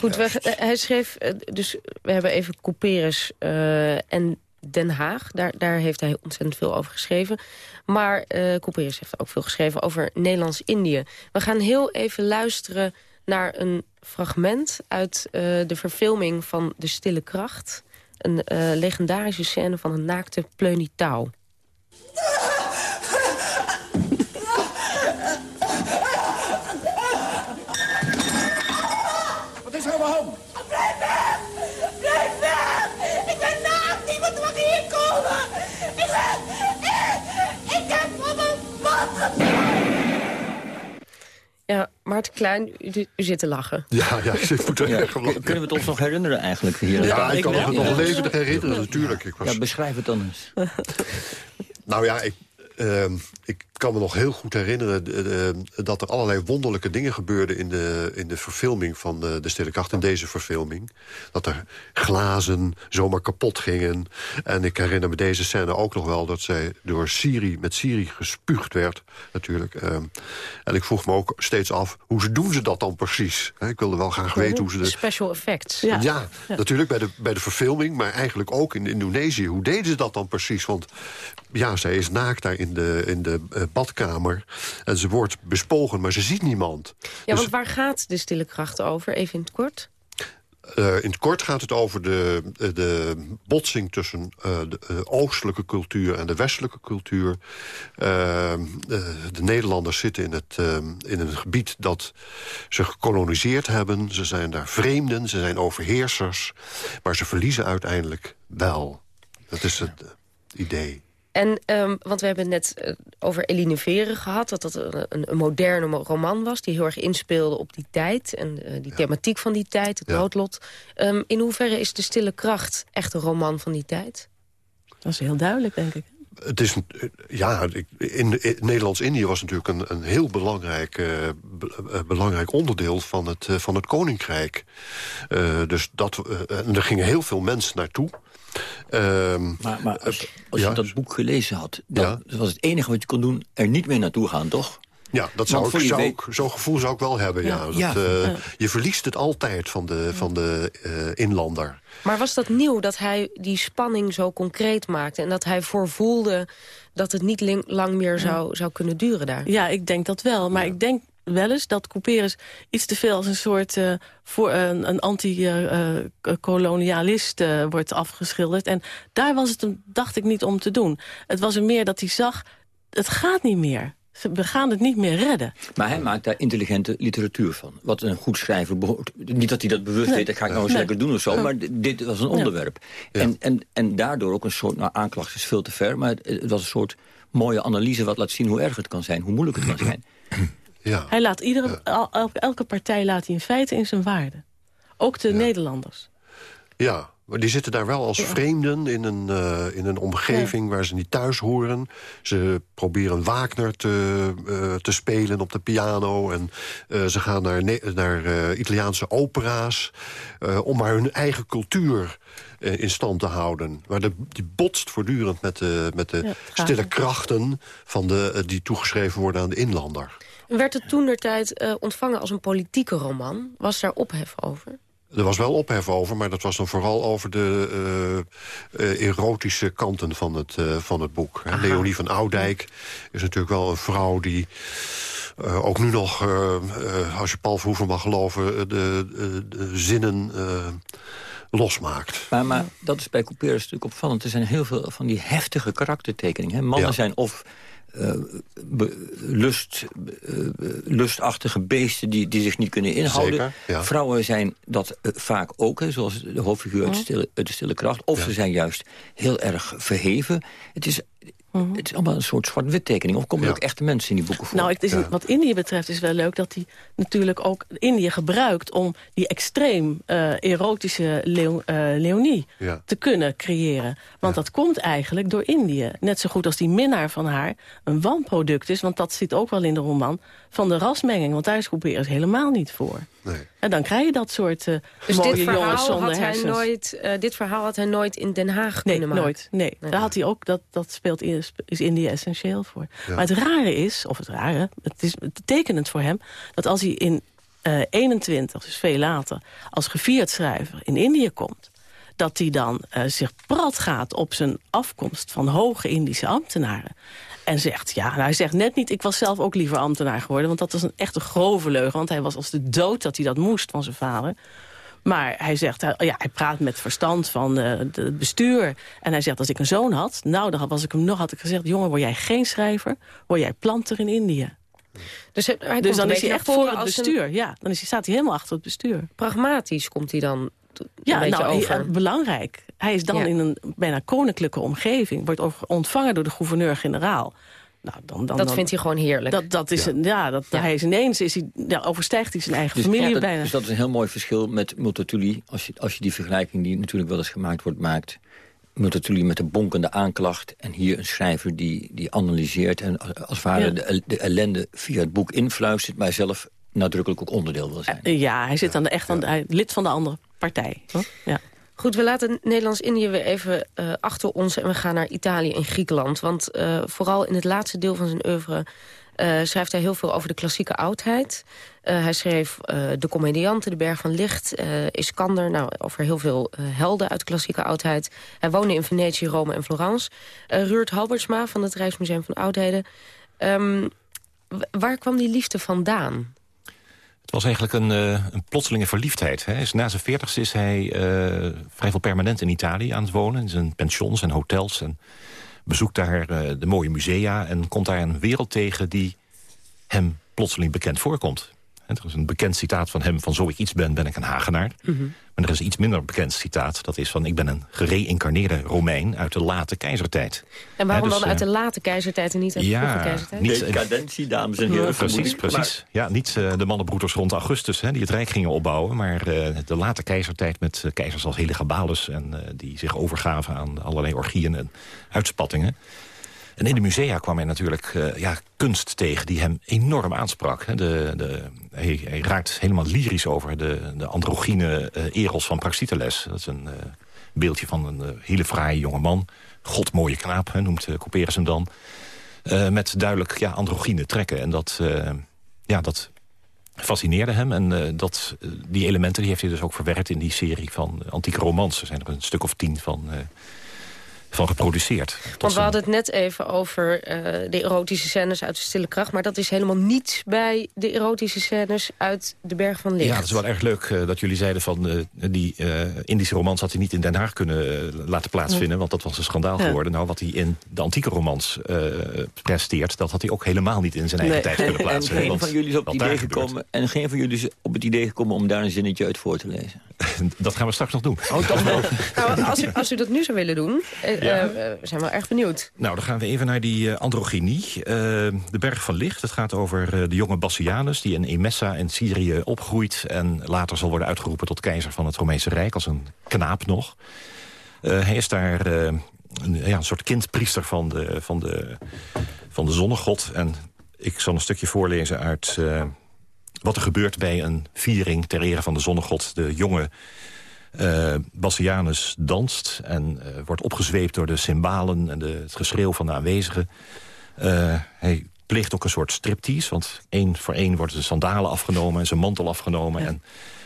Goed, we, eh, hij schreef, eh, dus we hebben even Couperus uh, en Den Haag. Daar, daar heeft hij ontzettend veel over geschreven. Maar uh, Couperus heeft ook veel geschreven over Nederlands-Indië. We gaan heel even luisteren naar een fragment uit uh, de verfilming van De Stille Kracht. Een uh, legendarische scène van een naakte pleunitaal. Wat is er aan de hand? Blijf weg! Blijf weg! Ik ben naakt! Niemand mag hier komen! Ik ben... Ik, ik heb op een man Ja, Maarten Klein, u, u, zit te lachen. Ja, ja ik moet er Ja, echt lachen. Kunnen we het ons nog herinneren eigenlijk? Hier Ja, ik kan me het nog levendig herinneren, natuurlijk. Ik was... Ja, beschrijf het dan eens. Nou ja, ik, ehm, ik kan me nog heel goed herinneren eh, eh, dat er allerlei wonderlijke dingen gebeurden in de, in de verfilming van de, de Stille Kracht, in deze verfilming. Dat er glazen zomaar kapot gingen. En ik herinner me deze scène ook nog wel dat zij door Siri, met Siri gespuugd werd, natuurlijk. Ehm, en ik vroeg me ook steeds af, hoe ze doen ze dat dan precies? Hè, Ik wilde wel graag weten hoe ze de, Special effects. ja, natuurlijk bij de, bij de verfilming, maar eigenlijk ook in Indonesië. Hoe deden ze dat dan precies? Want ja, zij is naakt daar in de, in de eh, badkamer. En ze wordt bespogen, maar ze ziet niemand. Ja, Dus, want waar gaat de stille kracht over? Even in het kort. eh, in het kort gaat het over de, de botsing tussen eh, de eh, oostelijke cultuur en de westelijke cultuur. Eh, eh, de Nederlanders zitten in, het, eh, in een gebied dat ze gekoloniseerd hebben. Ze zijn daar vreemden, ze zijn overheersers. Maar ze verliezen uiteindelijk wel. Dat is het eh, idee. En, ehm, want we hebben het net eh, over Eline Veren gehad... dat dat een, een, een moderne mo- roman was... die heel erg inspeelde op die tijd... en eh, die thematiek van die tijd, het noodlot. Ehm, in hoeverre is De Stille Kracht echt een roman van die tijd? Dat is heel duidelijk, denk ik. Het is, eh, ja, in, in Nederlands-Indië was natuurlijk een, een heel belangrijk, be- belangrijk onderdeel van het, van het koninkrijk. Eh, dus dat, en er gingen heel veel mensen naartoe. Ehm, Maar, maar als, als ja. je dat boek gelezen had, dan was het enige wat je kon doen... er niet meer naartoe gaan, toch? Ja, dat zou ik, zou ik- zo'n gevoel zou ik wel hebben. Ja. Ja. Dat, Ja. eh. Je verliest het altijd van de, van de eh, inlander. Maar was dat nieuw dat hij die spanning zo concreet maakte... en dat hij voorvoelde dat het niet lang meer zou, zou kunnen duren daar? Ja, ik denk dat wel. Maar ik denk wel eens dat Couperus iets te veel als een soort eh, voor een, een anti-kolonialist eh, wordt afgeschilderd. En daar was het hem, dacht ik, niet om te doen. Het was er meer dat hij zag, het gaat niet meer. We gaan het niet meer redden. Maar hij maakt daar intelligente literatuur van. Wat een goed schrijver behoort. Niet dat hij dat bewust Nee. deed, dat ga ik nou eens Nee. lekker doen of zo. Maar d- dit was een onderwerp. En, en, en daardoor ook een soort, nou aanklacht is veel te ver... maar het, het was een soort mooie analyse wat laat zien hoe erg het kan zijn. Hoe moeilijk het kan zijn. Ja. Hij laat iedere, el- el- elke partij laat hij in feite in zijn waarde. Ook de Nederlanders. Ja, maar die zitten daar wel als vreemden in een, eh, in een omgeving waar ze niet thuis horen. Ze proberen Wagner te, eh, te spelen op de piano. En eh, ze gaan naar, naar Italiaanse opera's. om maar hun eigen cultuur in stand te houden. Maar de, die botst voortdurend met de, met de Ja, stille krachten van de, die toegeschreven worden aan de inlander. Werd het toen der tijd eh, ontvangen als een politieke roman? Was daar ophef over? Er was wel ophef over, maar dat was dan vooral over de eh, eh, erotische kanten van het, eh, van het boek. Hè. Leonie van Oudijk is natuurlijk wel een vrouw die... eh, ook nu nog, eh, eh, als je Paul Verhoeven mag geloven... de, de, de zinnen eh, losmaakt. Maar, maar dat is bij Couperus natuurlijk opvallend. Er zijn heel veel van die heftige karaktertekeningen. Hè. Mannen Ja. zijn of eh, be- lust, eh, lustachtige beesten die, die zich niet kunnen inhouden. Zeker, ja. Vrouwen zijn dat eh, vaak ook, hè, zoals de hoofdfiguur uit de stille, uit de stille kracht. Of ze zijn juist heel erg verheven. Het is, het is allemaal een soort zwart-wit tekening. Of komen er ook echte mensen in die boeken voor? Nou, het is, wat Indië betreft is wel leuk dat hij natuurlijk ook Indië gebruikt... om die extreem eh, erotische Leo- eh, Leonie Ja. te kunnen creëren. Want dat komt eigenlijk door Indië. Net zo goed als die minnaar van haar een wanproduct is... want dat zit ook wel in de roman, van de rasmenging. Want daar is Couperus helemaal niet voor. Nee. En dan krijg je dat soort uh, dus mooie dit jongens verhaal zonder had hij nooit, uh, dit verhaal had hij nooit in Den Haag Nee, kunnen maken? nooit. Nee, daar had hij ook, dat, dat speelt in, is India essentieel voor. Ja. Maar het rare is, of het rare, het is tekenend voor hem... dat als hij in uh, 21, dus veel later, als gevierd schrijver in Indië komt... dat hij dan uh, zich prat gaat op zijn afkomst van hoge Indische ambtenaren. En zegt, ja, nou, hij zegt net niet... ik was zelf ook liever ambtenaar geworden... want dat was een echte grove leugen. Want hij was als de dood dat hij dat moest van zijn vader. Maar hij zegt, ja, hij praat met verstand van uh, het bestuur. En hij zegt, als ik een zoon had... nou, dan was ik hem nog, had ik gezegd... jongen, word jij geen schrijver, word jij planter in Indië. Dus, hij, hij dus dan is hij echt voor het bestuur. Een... Ja, dan is hij, staat hij helemaal achter het bestuur. Pragmatisch komt hij dan ja, een nou, over. Hij, belangrijk. Hij is dan ja. in een bijna koninklijke omgeving. Wordt ontvangen door de gouverneur-generaal. Nou, dan, dan, dat dan, vindt hij gewoon heerlijk. Dat, dat is, ja. Een, ja, dat, ja. Hij is ineens is hij, ja, overstijgt hij zijn eigen dus, familie dat, bijna. Dus dat is een heel mooi verschil met Multatuli. Als je, als je die vergelijking die natuurlijk wel eens gemaakt wordt maakt... Multatuli met de bonkende aanklacht... en hier een schrijver die, die analyseert... en als het ware de, de ellende via het boek influistert... maar zelf nadrukkelijk ook onderdeel wil zijn. Ja, hij zit aan de, echt aan de, lid van de andere partij. Ja. Goed, we laten Nederlands-Indië weer even uh, achter ons... en we gaan naar Italië en Griekenland. Want uh, vooral in het laatste deel van zijn oeuvre... Uh, schrijft hij heel veel over de klassieke oudheid. hij schreef De Comedianten, De Berg van Licht, Iskander... Nou, over heel veel helden uit de klassieke oudheid. Hij woonde in Venetië, Rome en Florence. Ruurt Halbertsma van het Rijksmuseum van Oudheden. Um, waar kwam die liefde vandaan? Het was eigenlijk een, uh, een plotselinge verliefdheid. Hè. Na zijn veertigste is hij uh, vrij veel permanent in Italië aan het wonen. In zijn pensions en hotels. En bezoekt daar uh, de mooie musea. En komt daar een wereld tegen die hem plotseling bekend voorkomt. En er is een bekend citaat van hem van zo ik iets ben, ben ik een Hagenaar. Mm -hmm. Maar er is iets minder bekend citaat. Dat is van ik ben een gereïncarneerde Romein uit de late keizertijd. En waarom He, dus, dan uit de late keizertijd en niet uit de ja, vroege keizertijd? Niet, Decadentie, dames en heren. Precies, precies. Ja, niet uh, de mannenbroeders rond Augustus hè, die het Rijk gingen opbouwen. Maar uh, de late keizertijd met uh, keizers als Helagabalus... en die zich overgaven aan allerlei orgieën en uitspattingen. En in de musea kwam hij natuurlijk uh, ja, kunst tegen die hem enorm aansprak. De, de, hij, raakt helemaal lyrisch over de, de androgyne uh, Eros van Praxiteles. Dat is een uh, beeldje van een hele fraaie jonge man. Godmooie knaap, hè, noemt Couperus hem dan. met duidelijk ja, androgyne trekken. En dat, ja, dat fascineerde hem. En dat, die elementen die heeft hij dus ook verwerkt in die serie van antieke romans. Er zijn er een stuk of tien van van geproduceerd. Want we hadden het net even over uh, de erotische scènes uit de Stille Kracht... maar dat is helemaal niet bij de erotische scènes uit de Berg van Licht. Ja, het is wel erg leuk uh, dat jullie zeiden van... Uh, die Indische romans had hij niet in Den Haag kunnen laten plaatsvinden... Ja. want dat was een schandaal geworden. Nou, wat hij in de antieke romans presteert... dat had hij ook helemaal niet in zijn eigen nee. tijd kunnen en, plaatsen. En geen, van jullie is op het idee gekomen, en geen van jullie is op het idee gekomen om daar een zinnetje uit voor te lezen? dat gaan we straks nog doen. Oh, toch wel? nou, als, u, als u dat nu zou willen doen... Ja. Uh, we zijn wel erg benieuwd. Nou, dan gaan we even naar die uh, androgynie. Uh, de Berg van Licht. Het gaat over de jonge Bassianus... die in Emessa in Syrië opgroeit... en later zal worden uitgeroepen tot keizer van het Romeinse Rijk... als een knaap nog. hij is daar een, ja, een soort kindpriester van de, van, de, van de zonnegod. En ik zal een stukje voorlezen uit... wat er gebeurt bij een viering ter ere van de zonnegod. De jonge uh, Bassianus danst en uh, wordt opgezweept door de cymbalen... en de, het geschreeuw van de aanwezigen. Uh, hij pleegt ook een soort striptease, want één voor één worden zijn sandalen afgenomen... en zijn mantel afgenomen. Ja. En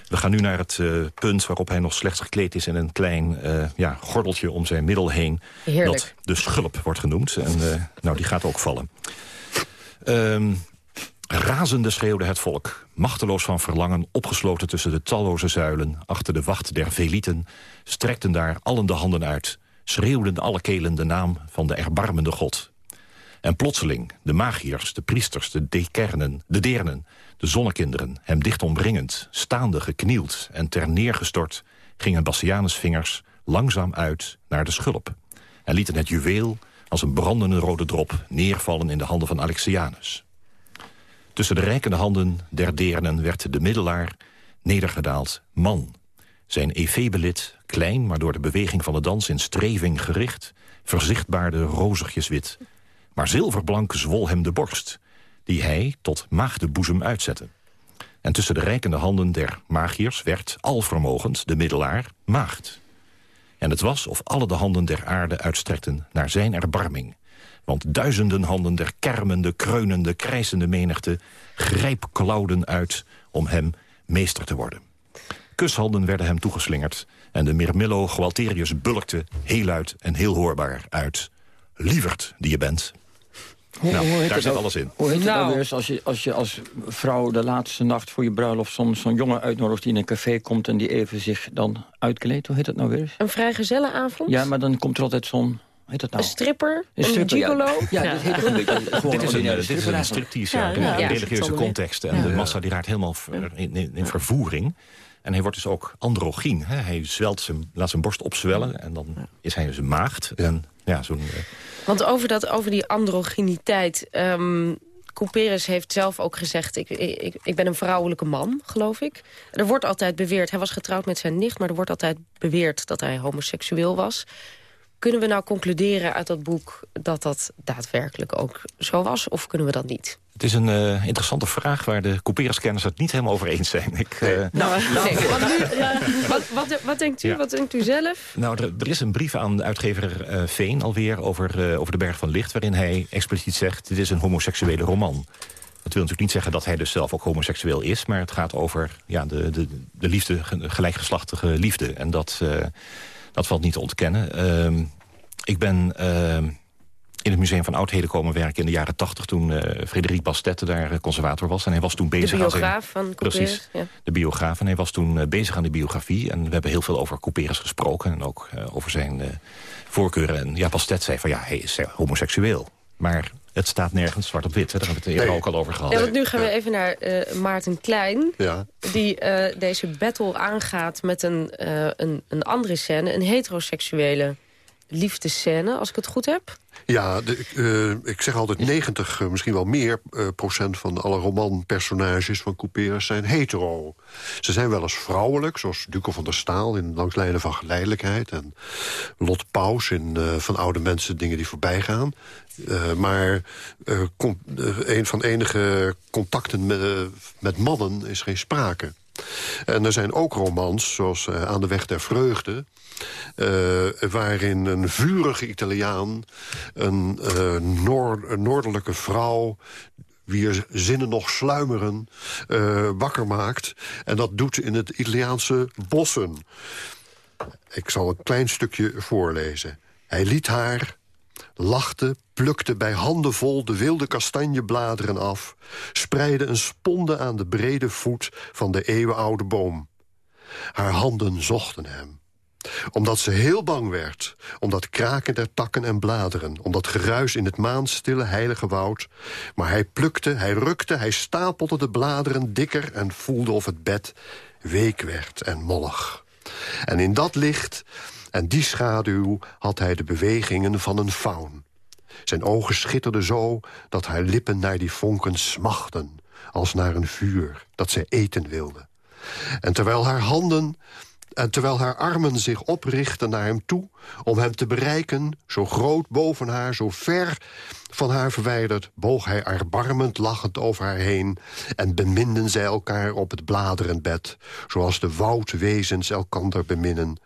we gaan nu naar het punt waarop hij nog slechts gekleed is... in een klein ja, gordeltje om zijn middel heen. Heerlijk. Dat de schulp wordt genoemd. En nou, die gaat ook vallen. Um, Razende schreeuwde het volk, machteloos van verlangen... opgesloten tussen de talloze zuilen, achter de wacht der velieten... strekten daar allen de handen uit, schreeuwden alle kelen de naam van de erbarmende God. En plotseling, de magiërs, de priesters, de dekernen, de deernen... de zonnekinderen, hem dicht omringend, staande geknield en ter neergestort... gingen Bassianus vingers langzaam uit naar de schulp... en lieten het juweel als een brandende rode drop neervallen in de handen van Alexianus. Tussen de rijkende handen der deernen werd de middelaar nedergedaald man. Zijn efebelid, klein, maar door de beweging van de dans in streving gericht... verzichtbaarde rozigjes wit. Maar zilverblank zwol hem de borst, die hij tot maagdeboezem uitzette. En tussen de rijkende handen der magiërs werd, alvermogend, de middelaar, maagd. En het was of alle de handen der aarde uitstrekten naar zijn erbarming. Want duizenden handen der kermende, kreunende, krijsende menigte... grijpklauwden uit om hem meester te worden. Kushanden werden hem toegeslingerd... en de Mirmillo Gualterius bulkte heel luid en heel hoorbaar uit... Lieverd die je bent. Hoe, Nou, hoe heet daar het zit ook- alles in. Hoe heet het Nou. nou weer eens als je, als je als vrouw de laatste nacht voor je bruiloft... zo'n zo'n jongen uitnodigt die in een café komt... en die even zich dan uitkleedt? Hoe heet dat nou weer eens? Een vrijgezellenavond? Ja, maar dan komt er altijd zo'n... Hoe heet dat nou? Een stripper? Een, stripper, gigolo? Ja, dat heet ook Dit is een, dit is een striptease, Ja, ja, in religieuze context. En Ja. de massa die raakt helemaal ver- in, in, in vervoering. En hij wordt dus ook androgyn. Hè? Hij zwelt zijn, laat zijn borst opzwellen en dan is hij dus een maagd. En ja, zo'n... eh, Want over, dat, over die androgyniteit... ehm Couperus heeft zelf ook gezegd... Ik, ik, ik ben een vrouwelijke man, geloof ik. Er wordt altijd beweerd... Hij was getrouwd met zijn nicht... maar er wordt altijd beweerd dat hij homoseksueel was. Kunnen we nou concluderen uit dat boek... dat dat daadwerkelijk ook zo was? Of kunnen we dat niet? Het is een eh, interessante vraag waar de Couperus-kenners het niet helemaal over eens zijn. Ik, eh, Nou, nee, want nu, ja, wat, wat, wat denkt u? Ja. Wat denkt u zelf? Nou, er, er is een brief aan uitgever eh, Veen alweer over, eh, over de Berg van Licht... waarin hij expliciet zegt, dit is een homoseksuele roman. Dat wil natuurlijk niet zeggen dat hij dus zelf ook homoseksueel is... maar het gaat over ja, de, de, de liefde, ge- gelijkgeslachtige liefde. En dat, eh, dat valt niet te ontkennen. Ehm, ik ben ehm, in het Museum van Oudheden komen werken in de jaren tachtig... toen eh Frederik Bastet daar eh, conservator was. En hij was toen De bezig aan zijn... biograaf van Couperus? Precies, Ja. de biograaf. En hij was toen eh, bezig aan de biografie. En we hebben heel veel over Couperus gesproken. En ook over zijn voorkeuren. En ja, Bastet zei van ja, hij is homoseksueel. Maar het staat nergens zwart op wit. Hè. Daar hebben we het eerder Nee. ook al over gehad. Ja, want nu gaan we even naar eh, Maarten Klein. Ja. Die eh, deze battle aangaat met een, eh, een, een andere scène. Een heteroseksuele liefdescène, als ik het goed heb. Ja, de, eh, ik zeg altijd 90, eh, misschien wel meer eh, procent van alle romanpersonages van Couperus zijn hetero. Ze zijn wel eens vrouwelijk, zoals Duco van der Staal in Langs lijnen van geleidelijkheid... en Lot Paus in eh, Van oude mensen dingen die voorbij gaan. Eh, maar eh, eh, een van enige contacten met, eh, mannen is geen sprake. En er zijn ook romans, zoals eh, Aan de Weg der Vreugde... eh, waarin een vurige Italiaan een, eh, een noordelijke vrouw wier zinnen nog sluimeren, eh, wakker maakt. En dat doet in het Italiaanse bossen. Ik zal een klein stukje voorlezen. Hij liet haar, lachte, plukte bij handen vol de wilde kastanjebladeren af... spreidde een sponde aan de brede voet van de eeuwenoude boom. Haar handen zochten hem omdat ze heel bang werd, om dat kraken der takken en bladeren... om dat geruis in het maanstille heilige woud. Maar hij plukte, hij rukte, hij stapelde de bladeren dikker... en voelde of het bed week werd en mollig. En in dat licht en die schaduw had hij de bewegingen van een faun. Zijn ogen schitterden zo dat haar lippen naar die vonken smachten... als naar een vuur dat zij eten wilde. En terwijl haar handen en terwijl haar armen zich oprichtten naar hem toe... om hem te bereiken, zo groot boven haar, zo ver van haar verwijderd... boog hij erbarmend lachend over haar heen... en beminden zij elkaar op het bladerenbed... zoals de woudwezens elkander beminnen...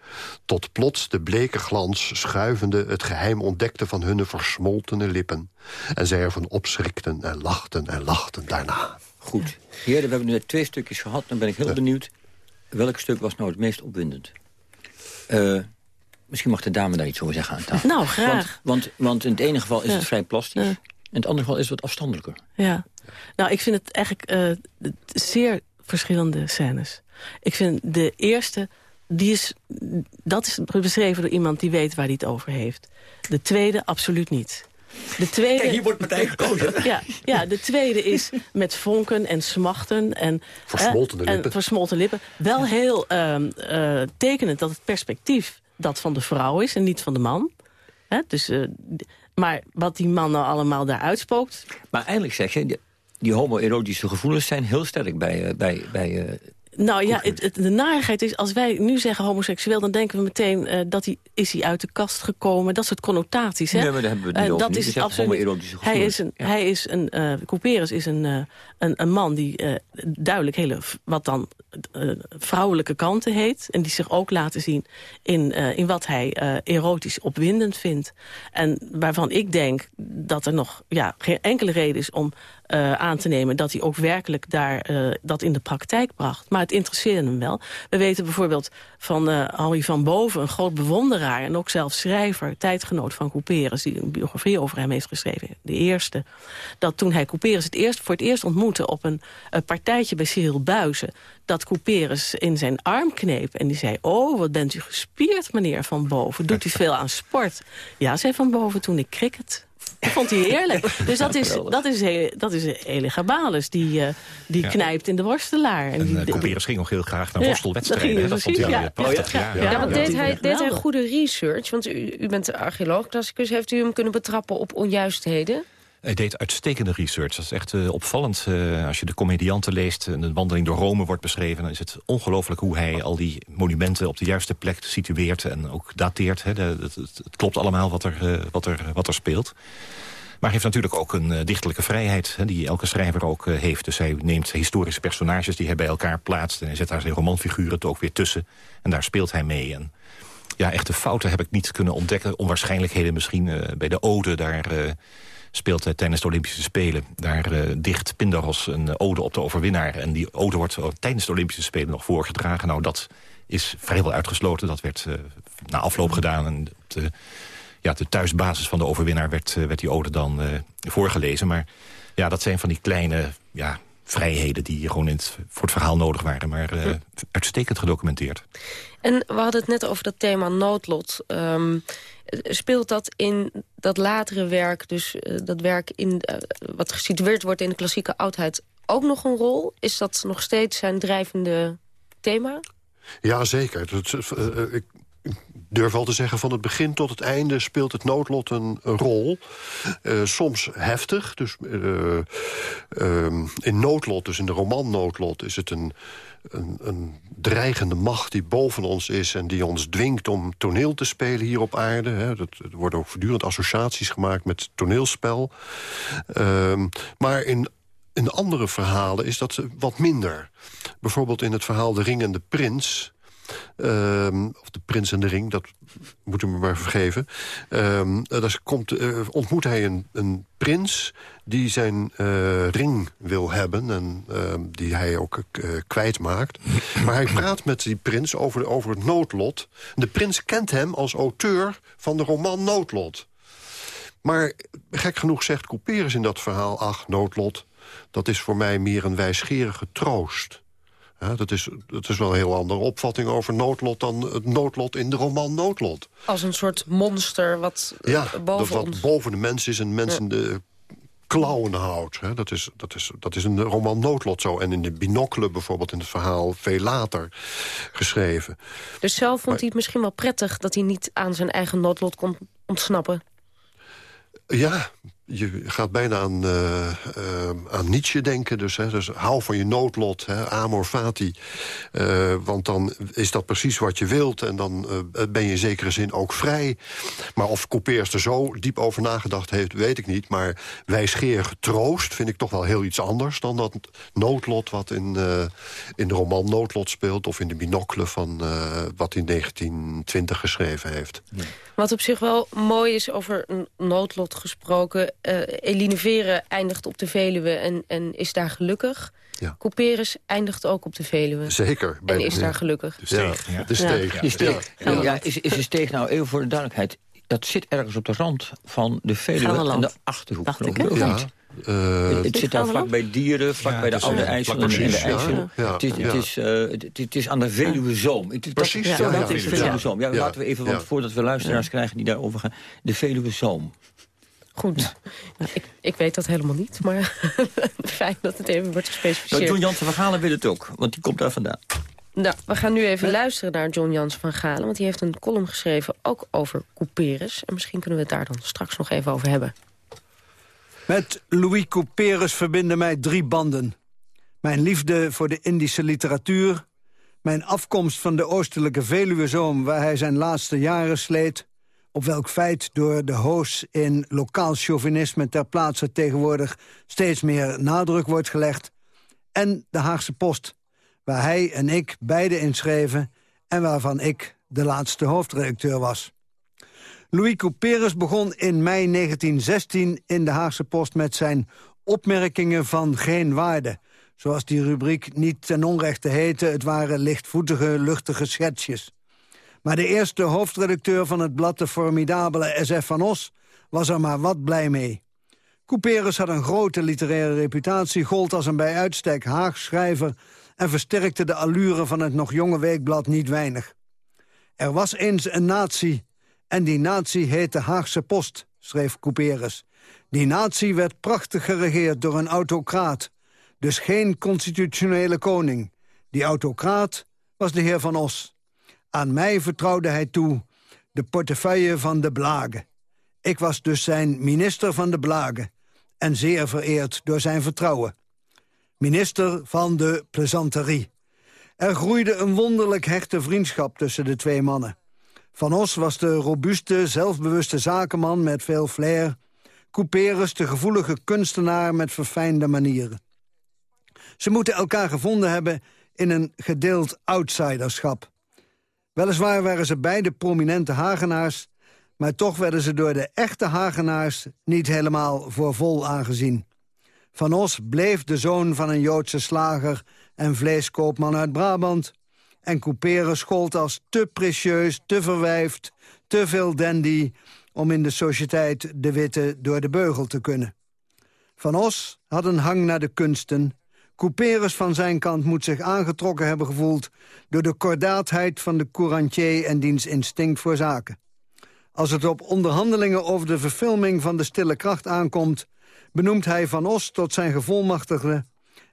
tot plots de bleke glans schuivende het geheim ontdekte... van hunne versmoltene lippen. En zij ervan opschrikten en lachten en lachten daarna. Goed. Heren, we hebben nu net twee stukjes gehad. Dan ben ik heel benieuwd. Welk stuk was nou het meest opwindend? Eh, misschien mag de dame daar iets over zeggen aan tafel. Nou, graag. Want, want, want in het ene geval is Ja. het vrij plastisch. Ja. In het andere geval is het wat afstandelijker. Ja. Nou, ik vind het eigenlijk eh, zeer verschillende scènes. Ik vind de eerste, die is, dat is beschreven door iemand die weet waar hij het over heeft. De tweede absoluut niet. De tweede, Kijk, hier wordt partij gekozen. Ja, ja, de tweede is met vonken en smachten. En, Versmoltene eh, en lippen. versmolten lippen. Wel heel ehm, eh, tekenend dat het perspectief dat van de vrouw is en niet van de man. Hè, dus, eh, maar wat die man nou allemaal daar uitspookt... Maar eigenlijk zeg je, die, die homoerotische gevoelens zijn heel sterk bij, eh, bij, bij eh, Nou ja, het, het- de narigheid is, als wij nu zeggen homoseksueel... dan denken we meteen, eh, dat hij, is hij uit de kast gekomen? Dat soort connotaties, hè? Nee, maar daar hebben we het niet Eh, over. dat is zegt absoluut Hij is een, hij is een eh Couperus is een, eh, een, een man die duidelijk hele, wat dan vrouwelijke kanten heet... en die zich ook laten zien in, in wat hij erotisch opwindend vindt. En waarvan ik denk dat er nog ja, geen enkele reden is om eh, aan te nemen... dat hij ook werkelijk daar eh, dat in de praktijk bracht. Maar het interesseerde hem wel. We weten bijvoorbeeld van eh Henri van Boven, een groot bewonderaar... en ook zelf schrijver, tijdgenoot van Couperus... die een biografie over hem heeft geschreven, de eerste... dat toen hij Couperus het eerst, voor het eerst ontmoette... op een partijtje bij Cyril Buizen... dat Couperus in zijn arm kneep en die zei... oh, wat bent u gespierd, meneer Van Boven. Doet u veel aan sport? Ja, zei Van Boven, toen ik cricket... Dat vond hij heerlijk. Dus dat is, dat is, he- dat is Elegabalus, die, eh, die Ja. knijpt in de worstelaar. En En die, uh, die- Couperus ging nog heel graag naar Ja, worstelwedstrijden. dat ging vond hij ja. eh, prachtig. Ja, Ja, ja, want deed hij, deed hij goede research? Want u, u bent archeoloog-klassicus. Heeft u hem kunnen betrappen op onjuistheden? Hij deed uitstekende research. Dat is echt eh, opvallend. Eh, als je de comedianten leest en de wandeling door Rome wordt beschreven... dan is het ongelooflijk hoe hij al die monumenten op de juiste plek situeert... en ook dateert. Hè. Het, klopt allemaal wat er, eh, wat er, wat er speelt. Maar heeft natuurlijk ook een dichterlijke vrijheid... Hè, die elke schrijver ook heeft. Dus hij neemt historische personages die hij bij elkaar plaatst... en hij zet daar zijn romanfiguren ook weer tussen. En daar speelt hij mee. En ja, echte fouten heb ik niet kunnen ontdekken. Onwaarschijnlijkheden misschien bij de ode. Daar speelt hij tijdens de Olympische Spelen. Daar eh, dicht Pindaros een eh, ode op de overwinnaar. En die ode wordt eh, tijdens de Olympische Spelen nog voorgedragen. Nou, dat is vrijwel uitgesloten. Dat werd eh, na afloop gedaan. En op de, ja, de thuisbasis van de overwinnaar werd, eh, werd die ode dan eh, voorgelezen. Maar ja, dat zijn van die kleine ja, vrijheden... die gewoon in het, voor het verhaal nodig waren. Maar eh, uitstekend gedocumenteerd. En we hadden het net over dat thema noodlot. Ehm, speelt dat in dat latere werk, dus eh, dat werk in, eh, wat gesitueerd wordt in de klassieke oudheid, ook nog een rol? Is dat nog steeds zijn drijvende thema? Ja, zeker. Eh, ik durf wel te zeggen, van het begin tot het einde speelt het noodlot een, rol. Soms heftig. Dus, eh, ehm, in noodlot, dus in de roman Noodlot, is het een, een, een dreigende macht die boven ons is... en die ons dwingt om toneel te spelen hier op aarde. Hè. Dat, er worden ook voortdurend associaties gemaakt met toneelspel. Ehm, maar in in andere verhalen is dat wat minder. Bijvoorbeeld in het verhaal De Ring en de Prins... Ehm, of de prins en de ring, dat moet u me maar vergeven. Ehm, daar komt, eh, ontmoet hij een, een prins die zijn eh, ring wil hebben... en ehm, die hij ook eh, kwijtmaakt. Maar hij praat met die prins over, over het noodlot. De prins kent hem als auteur van de roman Noodlot. Maar gek genoeg zegt Couperus in dat verhaal... ach, noodlot, dat is voor mij meer een wijsgerige troost. Ja, dat, is, dat is wel een heel andere opvatting over noodlot... dan het noodlot in de roman Noodlot. Als een soort monster wat eh, Ja, dat boven wat boven de mens is en mensen de klauwen houdt. Hè. Dat, is, dat, is, dat is in de roman Noodlot zo. En in de binocle bijvoorbeeld in het verhaal veel later geschreven. Dus zelf vond hij het misschien wel prettig dat hij niet aan zijn eigen noodlot kon ontsnappen. Ja, je gaat bijna aan, eh, aan Nietzsche denken. Dus, hè, dus van je noodlot, hè, amor fati. Eh, want dan is dat precies wat je wilt. En dan eh, ben je in zekere zin ook vrij. Maar of Couperus er zo diep over nagedacht heeft, weet ik niet. Maar wijsgerige troost vind ik toch wel heel iets anders... dan dat noodlot wat in, in de roman Noodlot speelt... of in de binocle van wat in 1920 geschreven heeft. Wat op zich wel mooi is over noodlot gesproken. Eh Eline Veren eindigt op de Veluwe en, en is daar gelukkig. Ja. Couperus eindigt ook op de Veluwe. Zeker. En is daar gelukkig. De steeg. Ja, de steeg. Ja. Ja, ja, is, is de steeg nou even voor de duidelijkheid... dat zit ergens op de rand van de Veluwe en de Achterhoek, Dacht geloof ik, hè? Ja, niet? eh, Het- het zit daar vlak bij Dieren, vlak Ja, bij de dus, Oude eh, IJssel vlak en in de precies, ja. Het is, ja. het is, eh, het, het is aan de Veluwezoom. Het dat- Precies, Zo, ja, dat ja, is. Veluwezoom. Ja, Ja. laten we even, want Ja. voordat we luisteraars krijgen die daarover gaan... De Veluwezoom. Goed. Nou, ik, ik weet dat helemaal niet, maar fijn dat het even wordt Nou, gespecificeerd. John Jansen van Galen wil het ook, want die komt daar vandaan. Nou, we gaan nu even luisteren naar John Jans van Galen... want die heeft een column geschreven ook over Couperus. En misschien kunnen we het daar dan straks nog even over hebben. Met Louis Couperus verbinden mij drie banden. Mijn liefde voor de Indische literatuur... mijn afkomst van de oostelijke Veluwezoom... waar hij zijn laatste jaren sleet... op welk feit door de hoos in lokaal chauvinisme ter plaatse tegenwoordig... steeds meer nadruk wordt gelegd... en de Haagse Post, waar hij en ik beide inschreven... en waarvan ik de laatste hoofdredacteur was. Louis Couperus begon in mei 1916 in de Haagse Post met zijn opmerkingen van geen waarde. Zoals die rubriek niet ten onrechte heette, het waren lichtvoetige, luchtige schetsjes. Maar de eerste hoofdredacteur van het blad, de formidabele SF van Os... was er maar wat blij mee. Couperus had een grote literaire reputatie... gold als een bij uitstek Haags schrijver... en versterkte de allure van het nog jonge weekblad niet weinig. Er was eens een natie en die natie heette Haagse Post, schreef Couperus. Die natie werd prachtig geregeerd door een autocraat. Dus geen constitutionele koning. Die autocraat was de heer Van Os. Aan mij vertrouwde hij toe de portefeuille van de Blagen. Ik was dus zijn minister van de Blagen. En zeer vereerd door zijn vertrouwen. Minister van de plezanterie. Er groeide een wonderlijk hechte vriendschap tussen de twee mannen. Van Os was de robuuste, zelfbewuste zakenman met veel flair. Couperus de gevoelige kunstenaar met verfijnde manieren. Ze moeten elkaar gevonden hebben in een gedeeld outsiderschap. Weliswaar waren ze beide prominente Hagenaars... maar toch werden ze door de echte Hagenaars niet helemaal voor vol aangezien. Van Os bleef de zoon van een Joodse slager en vleeskoopman uit Brabant... en Couperus schold als te precieus, te verwijfd, te veel dandy... om in de sociëteit de witte door de beugel te kunnen. Van Os had een hang naar de kunsten... Couperus van zijn kant moet zich aangetrokken hebben gevoeld... door de kordaatheid van de courantier en diens instinct voor zaken. Als het op onderhandelingen over de verfilming van de stille kracht aankomt... benoemt hij Van Os tot zijn gevolmachtigde...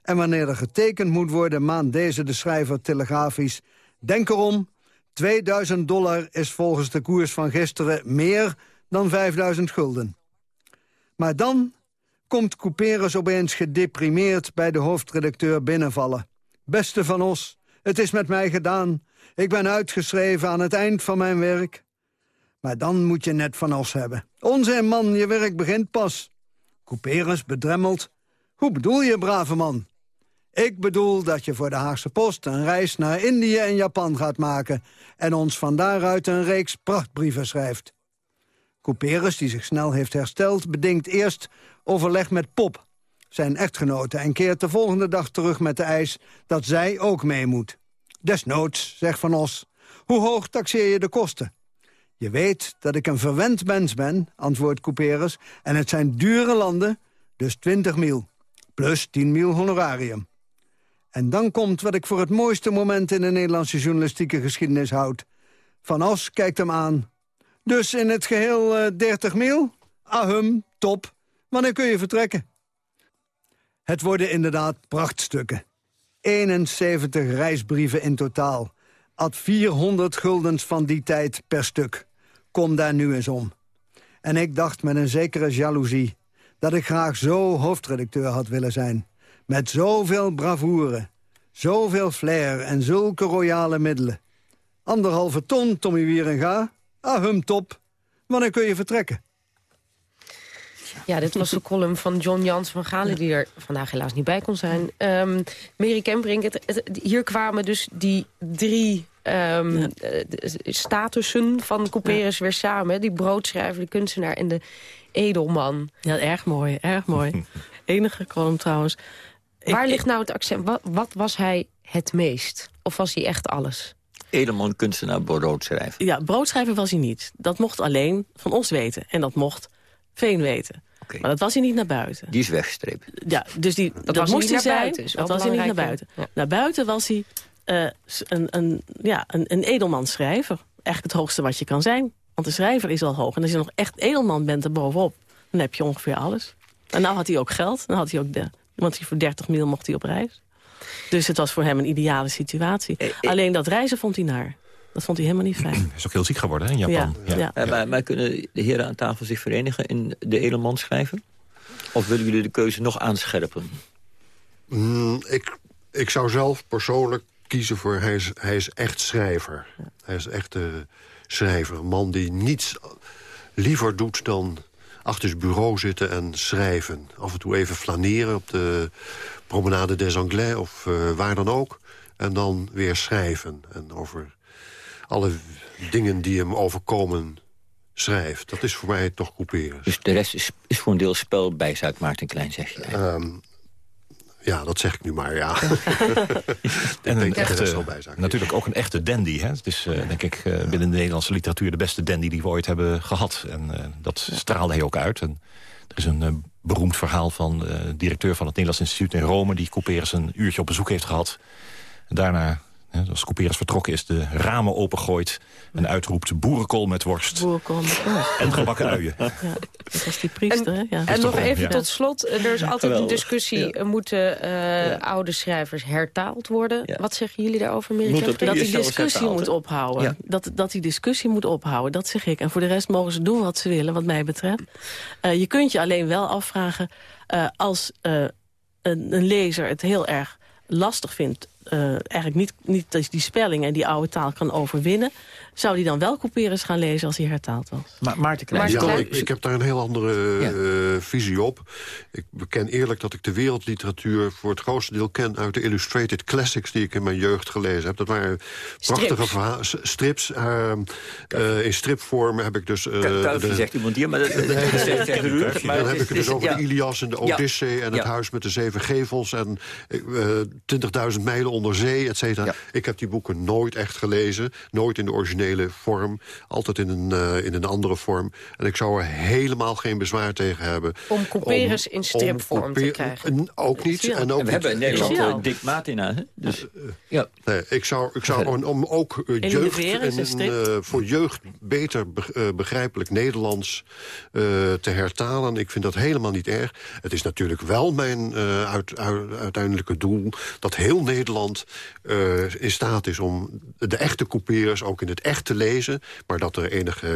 en wanneer er getekend moet worden, maand deze de schrijver telegrafisch... denk erom, 2000 dollar is volgens de koers van gisteren meer dan 5000 gulden. Maar dan komt Couperus opeens gedeprimeerd bij de hoofdredacteur binnenvallen. Beste Van Os, het is met mij gedaan. Ik ben uitgeschreven aan het eind van mijn werk. Maar dan moet je net Van Os hebben. Onze man, je werk begint pas. Couperus bedremmeld. Hoe bedoel je, brave man? Ik bedoel dat je voor de Haagse Post een reis naar Indië en Japan gaat maken... en ons van daaruit een reeks prachtbrieven schrijft. Couperus, die zich snel heeft hersteld, bedingt eerst overleg met Pop, zijn echtgenote... en keert de volgende dag terug met de eis dat zij ook mee moet. Desnoods, zegt Van Os, hoe hoog taxeer je de kosten? Je weet dat ik een verwend mens ben, antwoordt Couperus... en het zijn dure landen, dus 20 mil. Plus 10 mil honorarium. En dan komt wat ik voor het mooiste moment... in de Nederlandse journalistieke geschiedenis houd. Van Os kijkt hem aan. Dus in het geheel uh, 30 mil? Ahum, top. Wanneer kun je vertrekken? Het worden inderdaad prachtstukken. 71 reisbrieven in totaal. Ad 400 guldens van die tijd per stuk. Kom daar nu eens om. En ik dacht met een zekere jaloezie... dat ik graag zo hoofdredacteur had willen zijn. Met zoveel bravoure, zoveel flair en zulke royale middelen. Anderhalve ton, Tommy Wierenga. Ahum, top. Wanneer kun je vertrekken? Ja, dit was de column van John Jans van Galen... die er vandaag helaas niet bij kon zijn. Um, Mary Kembrink, het, het, hier kwamen dus die drie um, ja. statussen van Couperus ja. weer samen. Die broodschrijver, de kunstenaar en de edelman. Ja, erg mooi, erg mooi. Enige column trouwens. Waar ik, ligt nou het accent? Wat, wat was hij het meest? Of was hij echt alles? Edelman, kunstenaar, broodschrijver. Ja, broodschrijver was hij niet. Dat mocht alleen van ons weten. En dat mocht Veen weten. Okay. Maar dat was hij niet naar buiten. Die is weggestreept. Ja, dus die, dat, dat was moest hij zijn. Buiten, dat was hij niet naar buiten. Ja. Naar buiten was hij uh, een, een, ja, een, een edelmanschrijver. Eigenlijk het hoogste wat je kan zijn. Want de schrijver is al hoog. En als je nog echt edelman bent er bovenop, dan heb je ongeveer alles. En nou had hij ook geld. Dan had hij ook de, want hij voor 30 mil mocht hij op reis. Dus het was voor hem een ideale situatie. Eh, eh. Alleen dat reizen vond hij naar. Dat vond hij helemaal niet fijn. Hij is ook heel ziek geworden hè, in Japan. Ja, ja. ja. Maar, maar, kunnen de heren aan tafel zich verenigen in de edelman schrijven? Of willen jullie de keuze nog aanscherpen? Mm, ik Ik zou zelf persoonlijk kiezen voor... hij is, hij is echt schrijver. Hij is echt uh, schrijver. Een man die niets liever doet dan achter zijn bureau zitten en schrijven. Af en toe even flaneren op de promenade des Anglais of uh, waar dan ook. En dan weer schrijven. En over alle dingen die hem overkomen schrijft. Dat is voor mij toch couperen. Dus de rest is, is voor een deel spel bijzaak, Maarten Klein, zeg je? Um, ja, dat zeg ik nu maar, ja. en een echte, natuurlijk ook een echte dandy. Hè? Het is, uh, denk ik, uh, binnen de Nederlandse literatuur... de beste dandy die we ooit hebben gehad. En uh, dat straalde hij ook uit. En er is een beroemd verhaal van de directeur van het Nederlands Instituut in Rome... die Couperus een uurtje op bezoek heeft gehad. En daarna als Couperus vertrokken is, de ramen opengooit... en uitroept boerenkool met worst. Boerenkool met worst. En gebakken uien. Ja, dat was die priester, en, ja. En nog even tot slot. Er is altijd een discussie. Moeten uh, oude schrijvers hertaald worden? Wat zeggen jullie daarover, Mirjam? Dat, dat die discussie moet ophouden. Dat, dat die discussie moet ophouden, dat zeg ik. En voor de rest mogen ze doen wat ze willen, wat mij betreft. Uh, je kunt je alleen wel afvragen... Uh, als een, een lezer het heel erg lastig vindt eigenlijk niet, niet die spelling en die oude taal kan overwinnen... zou die dan wel couperus gaan lezen als hij hertaald was? Maar Maarten Klein... Ja, ik, ik, heb daar een heel andere ja. uh, visie op. Ik beken eerlijk dat ik de wereldliteratuur voor het grootste deel ken... uit de illustrated classics die ik in mijn jeugd gelezen heb. Dat waren prachtige strips. uh, in stripvorm heb ik dus... Kuifje zegt iemand hier, maar dat, nee, zegt Ruud. Dan heb ik het dus over ja. de Ilias en de Odyssee... en het huis met de zeven gevels en 20.000 mijlen onder zee, et cetera. Ja. Ik heb die boeken nooit echt gelezen. Nooit in de originele vorm. Altijd in een, uh, in een andere vorm. En ik zou er helemaal geen bezwaar tegen hebben. Om couperus in stripvorm te krijgen. Ook niet. Ja. En ook en we niet. hebben in Nederland uh, Dick Martina. Hè? Dus, uh, ja. Nee, ik zou, ik zou om, om ook jeugd en, voor jeugd beter begrijpelijk Nederlands te hertalen. Ik vind dat helemaal niet erg. Het is natuurlijk wel mijn uit, uit, uiteindelijke doel... dat heel Nederland uh, in staat is om de echte couperers ook in het echt te lezen... maar dat er enige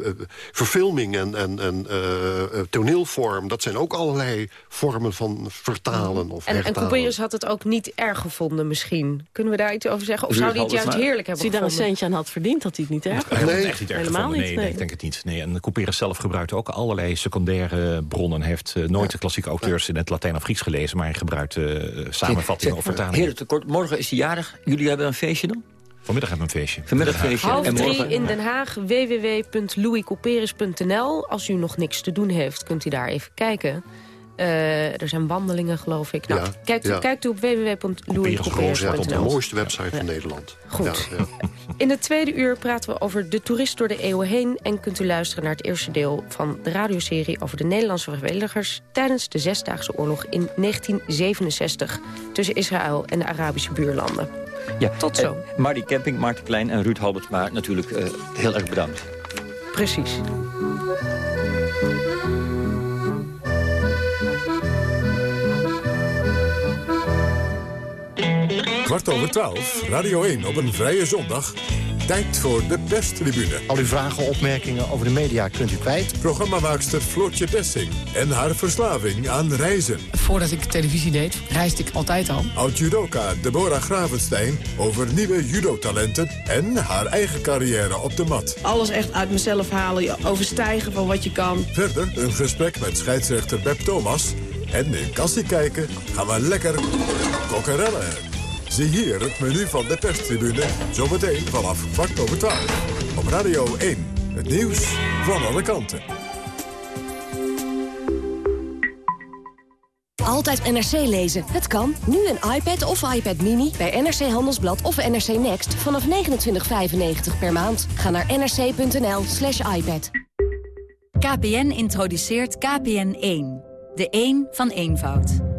uh, verfilming en, en, en uh, toneelvorm... dat zijn ook allerlei vormen van vertalen of En, en couperers had het ook niet erg gevonden misschien. Kunnen we daar iets over zeggen? Of zou hij het juist maar, heerlijk hebben Als hij daar een centje aan had verdiend, had hij het niet erg gevonden? Nee, echt niet erg helemaal niet. Nee, nee, ik denk het niet. Nee, en couperers zelf gebruikte ook allerlei secundaire bronnen. Hij heeft nooit de klassieke auteurs in het Latijn of Grieks gelezen... maar hij gebruikte samenvattingen of vertalingen. Morgen is hij jarig. Jullie hebben een feestje dan? Vanmiddag hebben we een feestje. Vanmiddag feestje. Half en morgen... in Den Haag, www.louiscouperus.nl. Als u nog niks te doen heeft, kunt u daar even kijken. Uh, er zijn wandelingen, geloof ik. Nou, ja, kijkt, u, ja. kijkt u op www.louiscouperus.nl. De mooiste website van Nederland. Goed. In het tweede uur praten we over de toerist door de eeuwen heen... en kunt u luisteren naar het eerste deel van de radioserie... over de Nederlandse vrijwilligers tijdens de Zesdaagse Oorlog in 1967... tussen Israël en de Arabische buurlanden. Ja, Tot zo. Uh, Marty Camping, Maarten Klein en Ruud Halbertsma natuurlijk uh, heel erg bedankt. Precies. Kwart over twaalf, Radio 1 op een vrije zondag. Tijd voor de perstribune. Al uw vragen, opmerkingen over de media kunt u kwijt. Programmamaakster Floortje Dessing en haar verslaving aan reizen. Voordat ik televisie deed, reisde ik altijd al. Oud-judoka Deborah Gravenstein over nieuwe judotalenten... en haar eigen carrière op de mat. Alles echt uit mezelf halen, overstijgen van wat je kan. Verder een gesprek met scheidsrechter Beb Thomas... en in Kassie kijken gaan we lekker kokkerellen. Zie hier het menu van de perstribune. Zometeen vanaf kwart over twaalf. Op Radio 1. Het nieuws van alle kanten. Altijd NRC lezen. Het kan. Nu een iPad of iPad Mini bij NRC Handelsblad of NRC Next vanaf 29,95 per maand. Ga naar nrc.nl slash iPad. KPN introduceert KPN1. De 1 van eenvoud.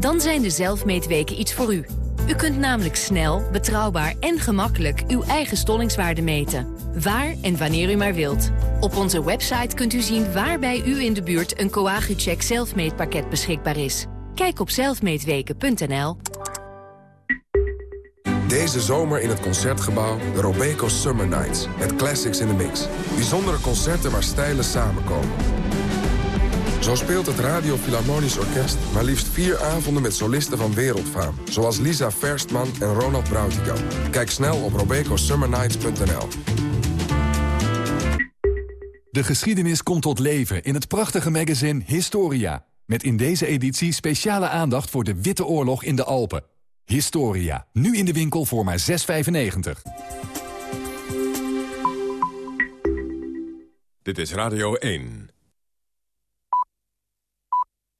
Dan zijn de zelfmeetweken iets voor u. U kunt namelijk snel, betrouwbaar en gemakkelijk uw eigen stollingswaarde meten. Waar en wanneer u maar wilt. Op onze website kunt u zien waar bij u in de buurt een Coagucheck zelfmeetpakket beschikbaar is. Kijk op zelfmeetweken.nl. Deze zomer in het Concertgebouw de Robeco Summer Nights. Met classics in the mix. Bijzondere concerten waar stijlen samenkomen. Zo speelt het Radio Philharmonisch Orkest maar liefst vier avonden met solisten van wereldfaam. Zoals Lisa Verstman en Ronald Brautigam. Kijk snel op robecosummernights.nl. De geschiedenis komt tot leven in het prachtige magazine Historia. Met in deze editie speciale aandacht voor de Witte Oorlog in de Alpen. Historia, nu in de winkel voor maar 6,95. Dit is Radio 1.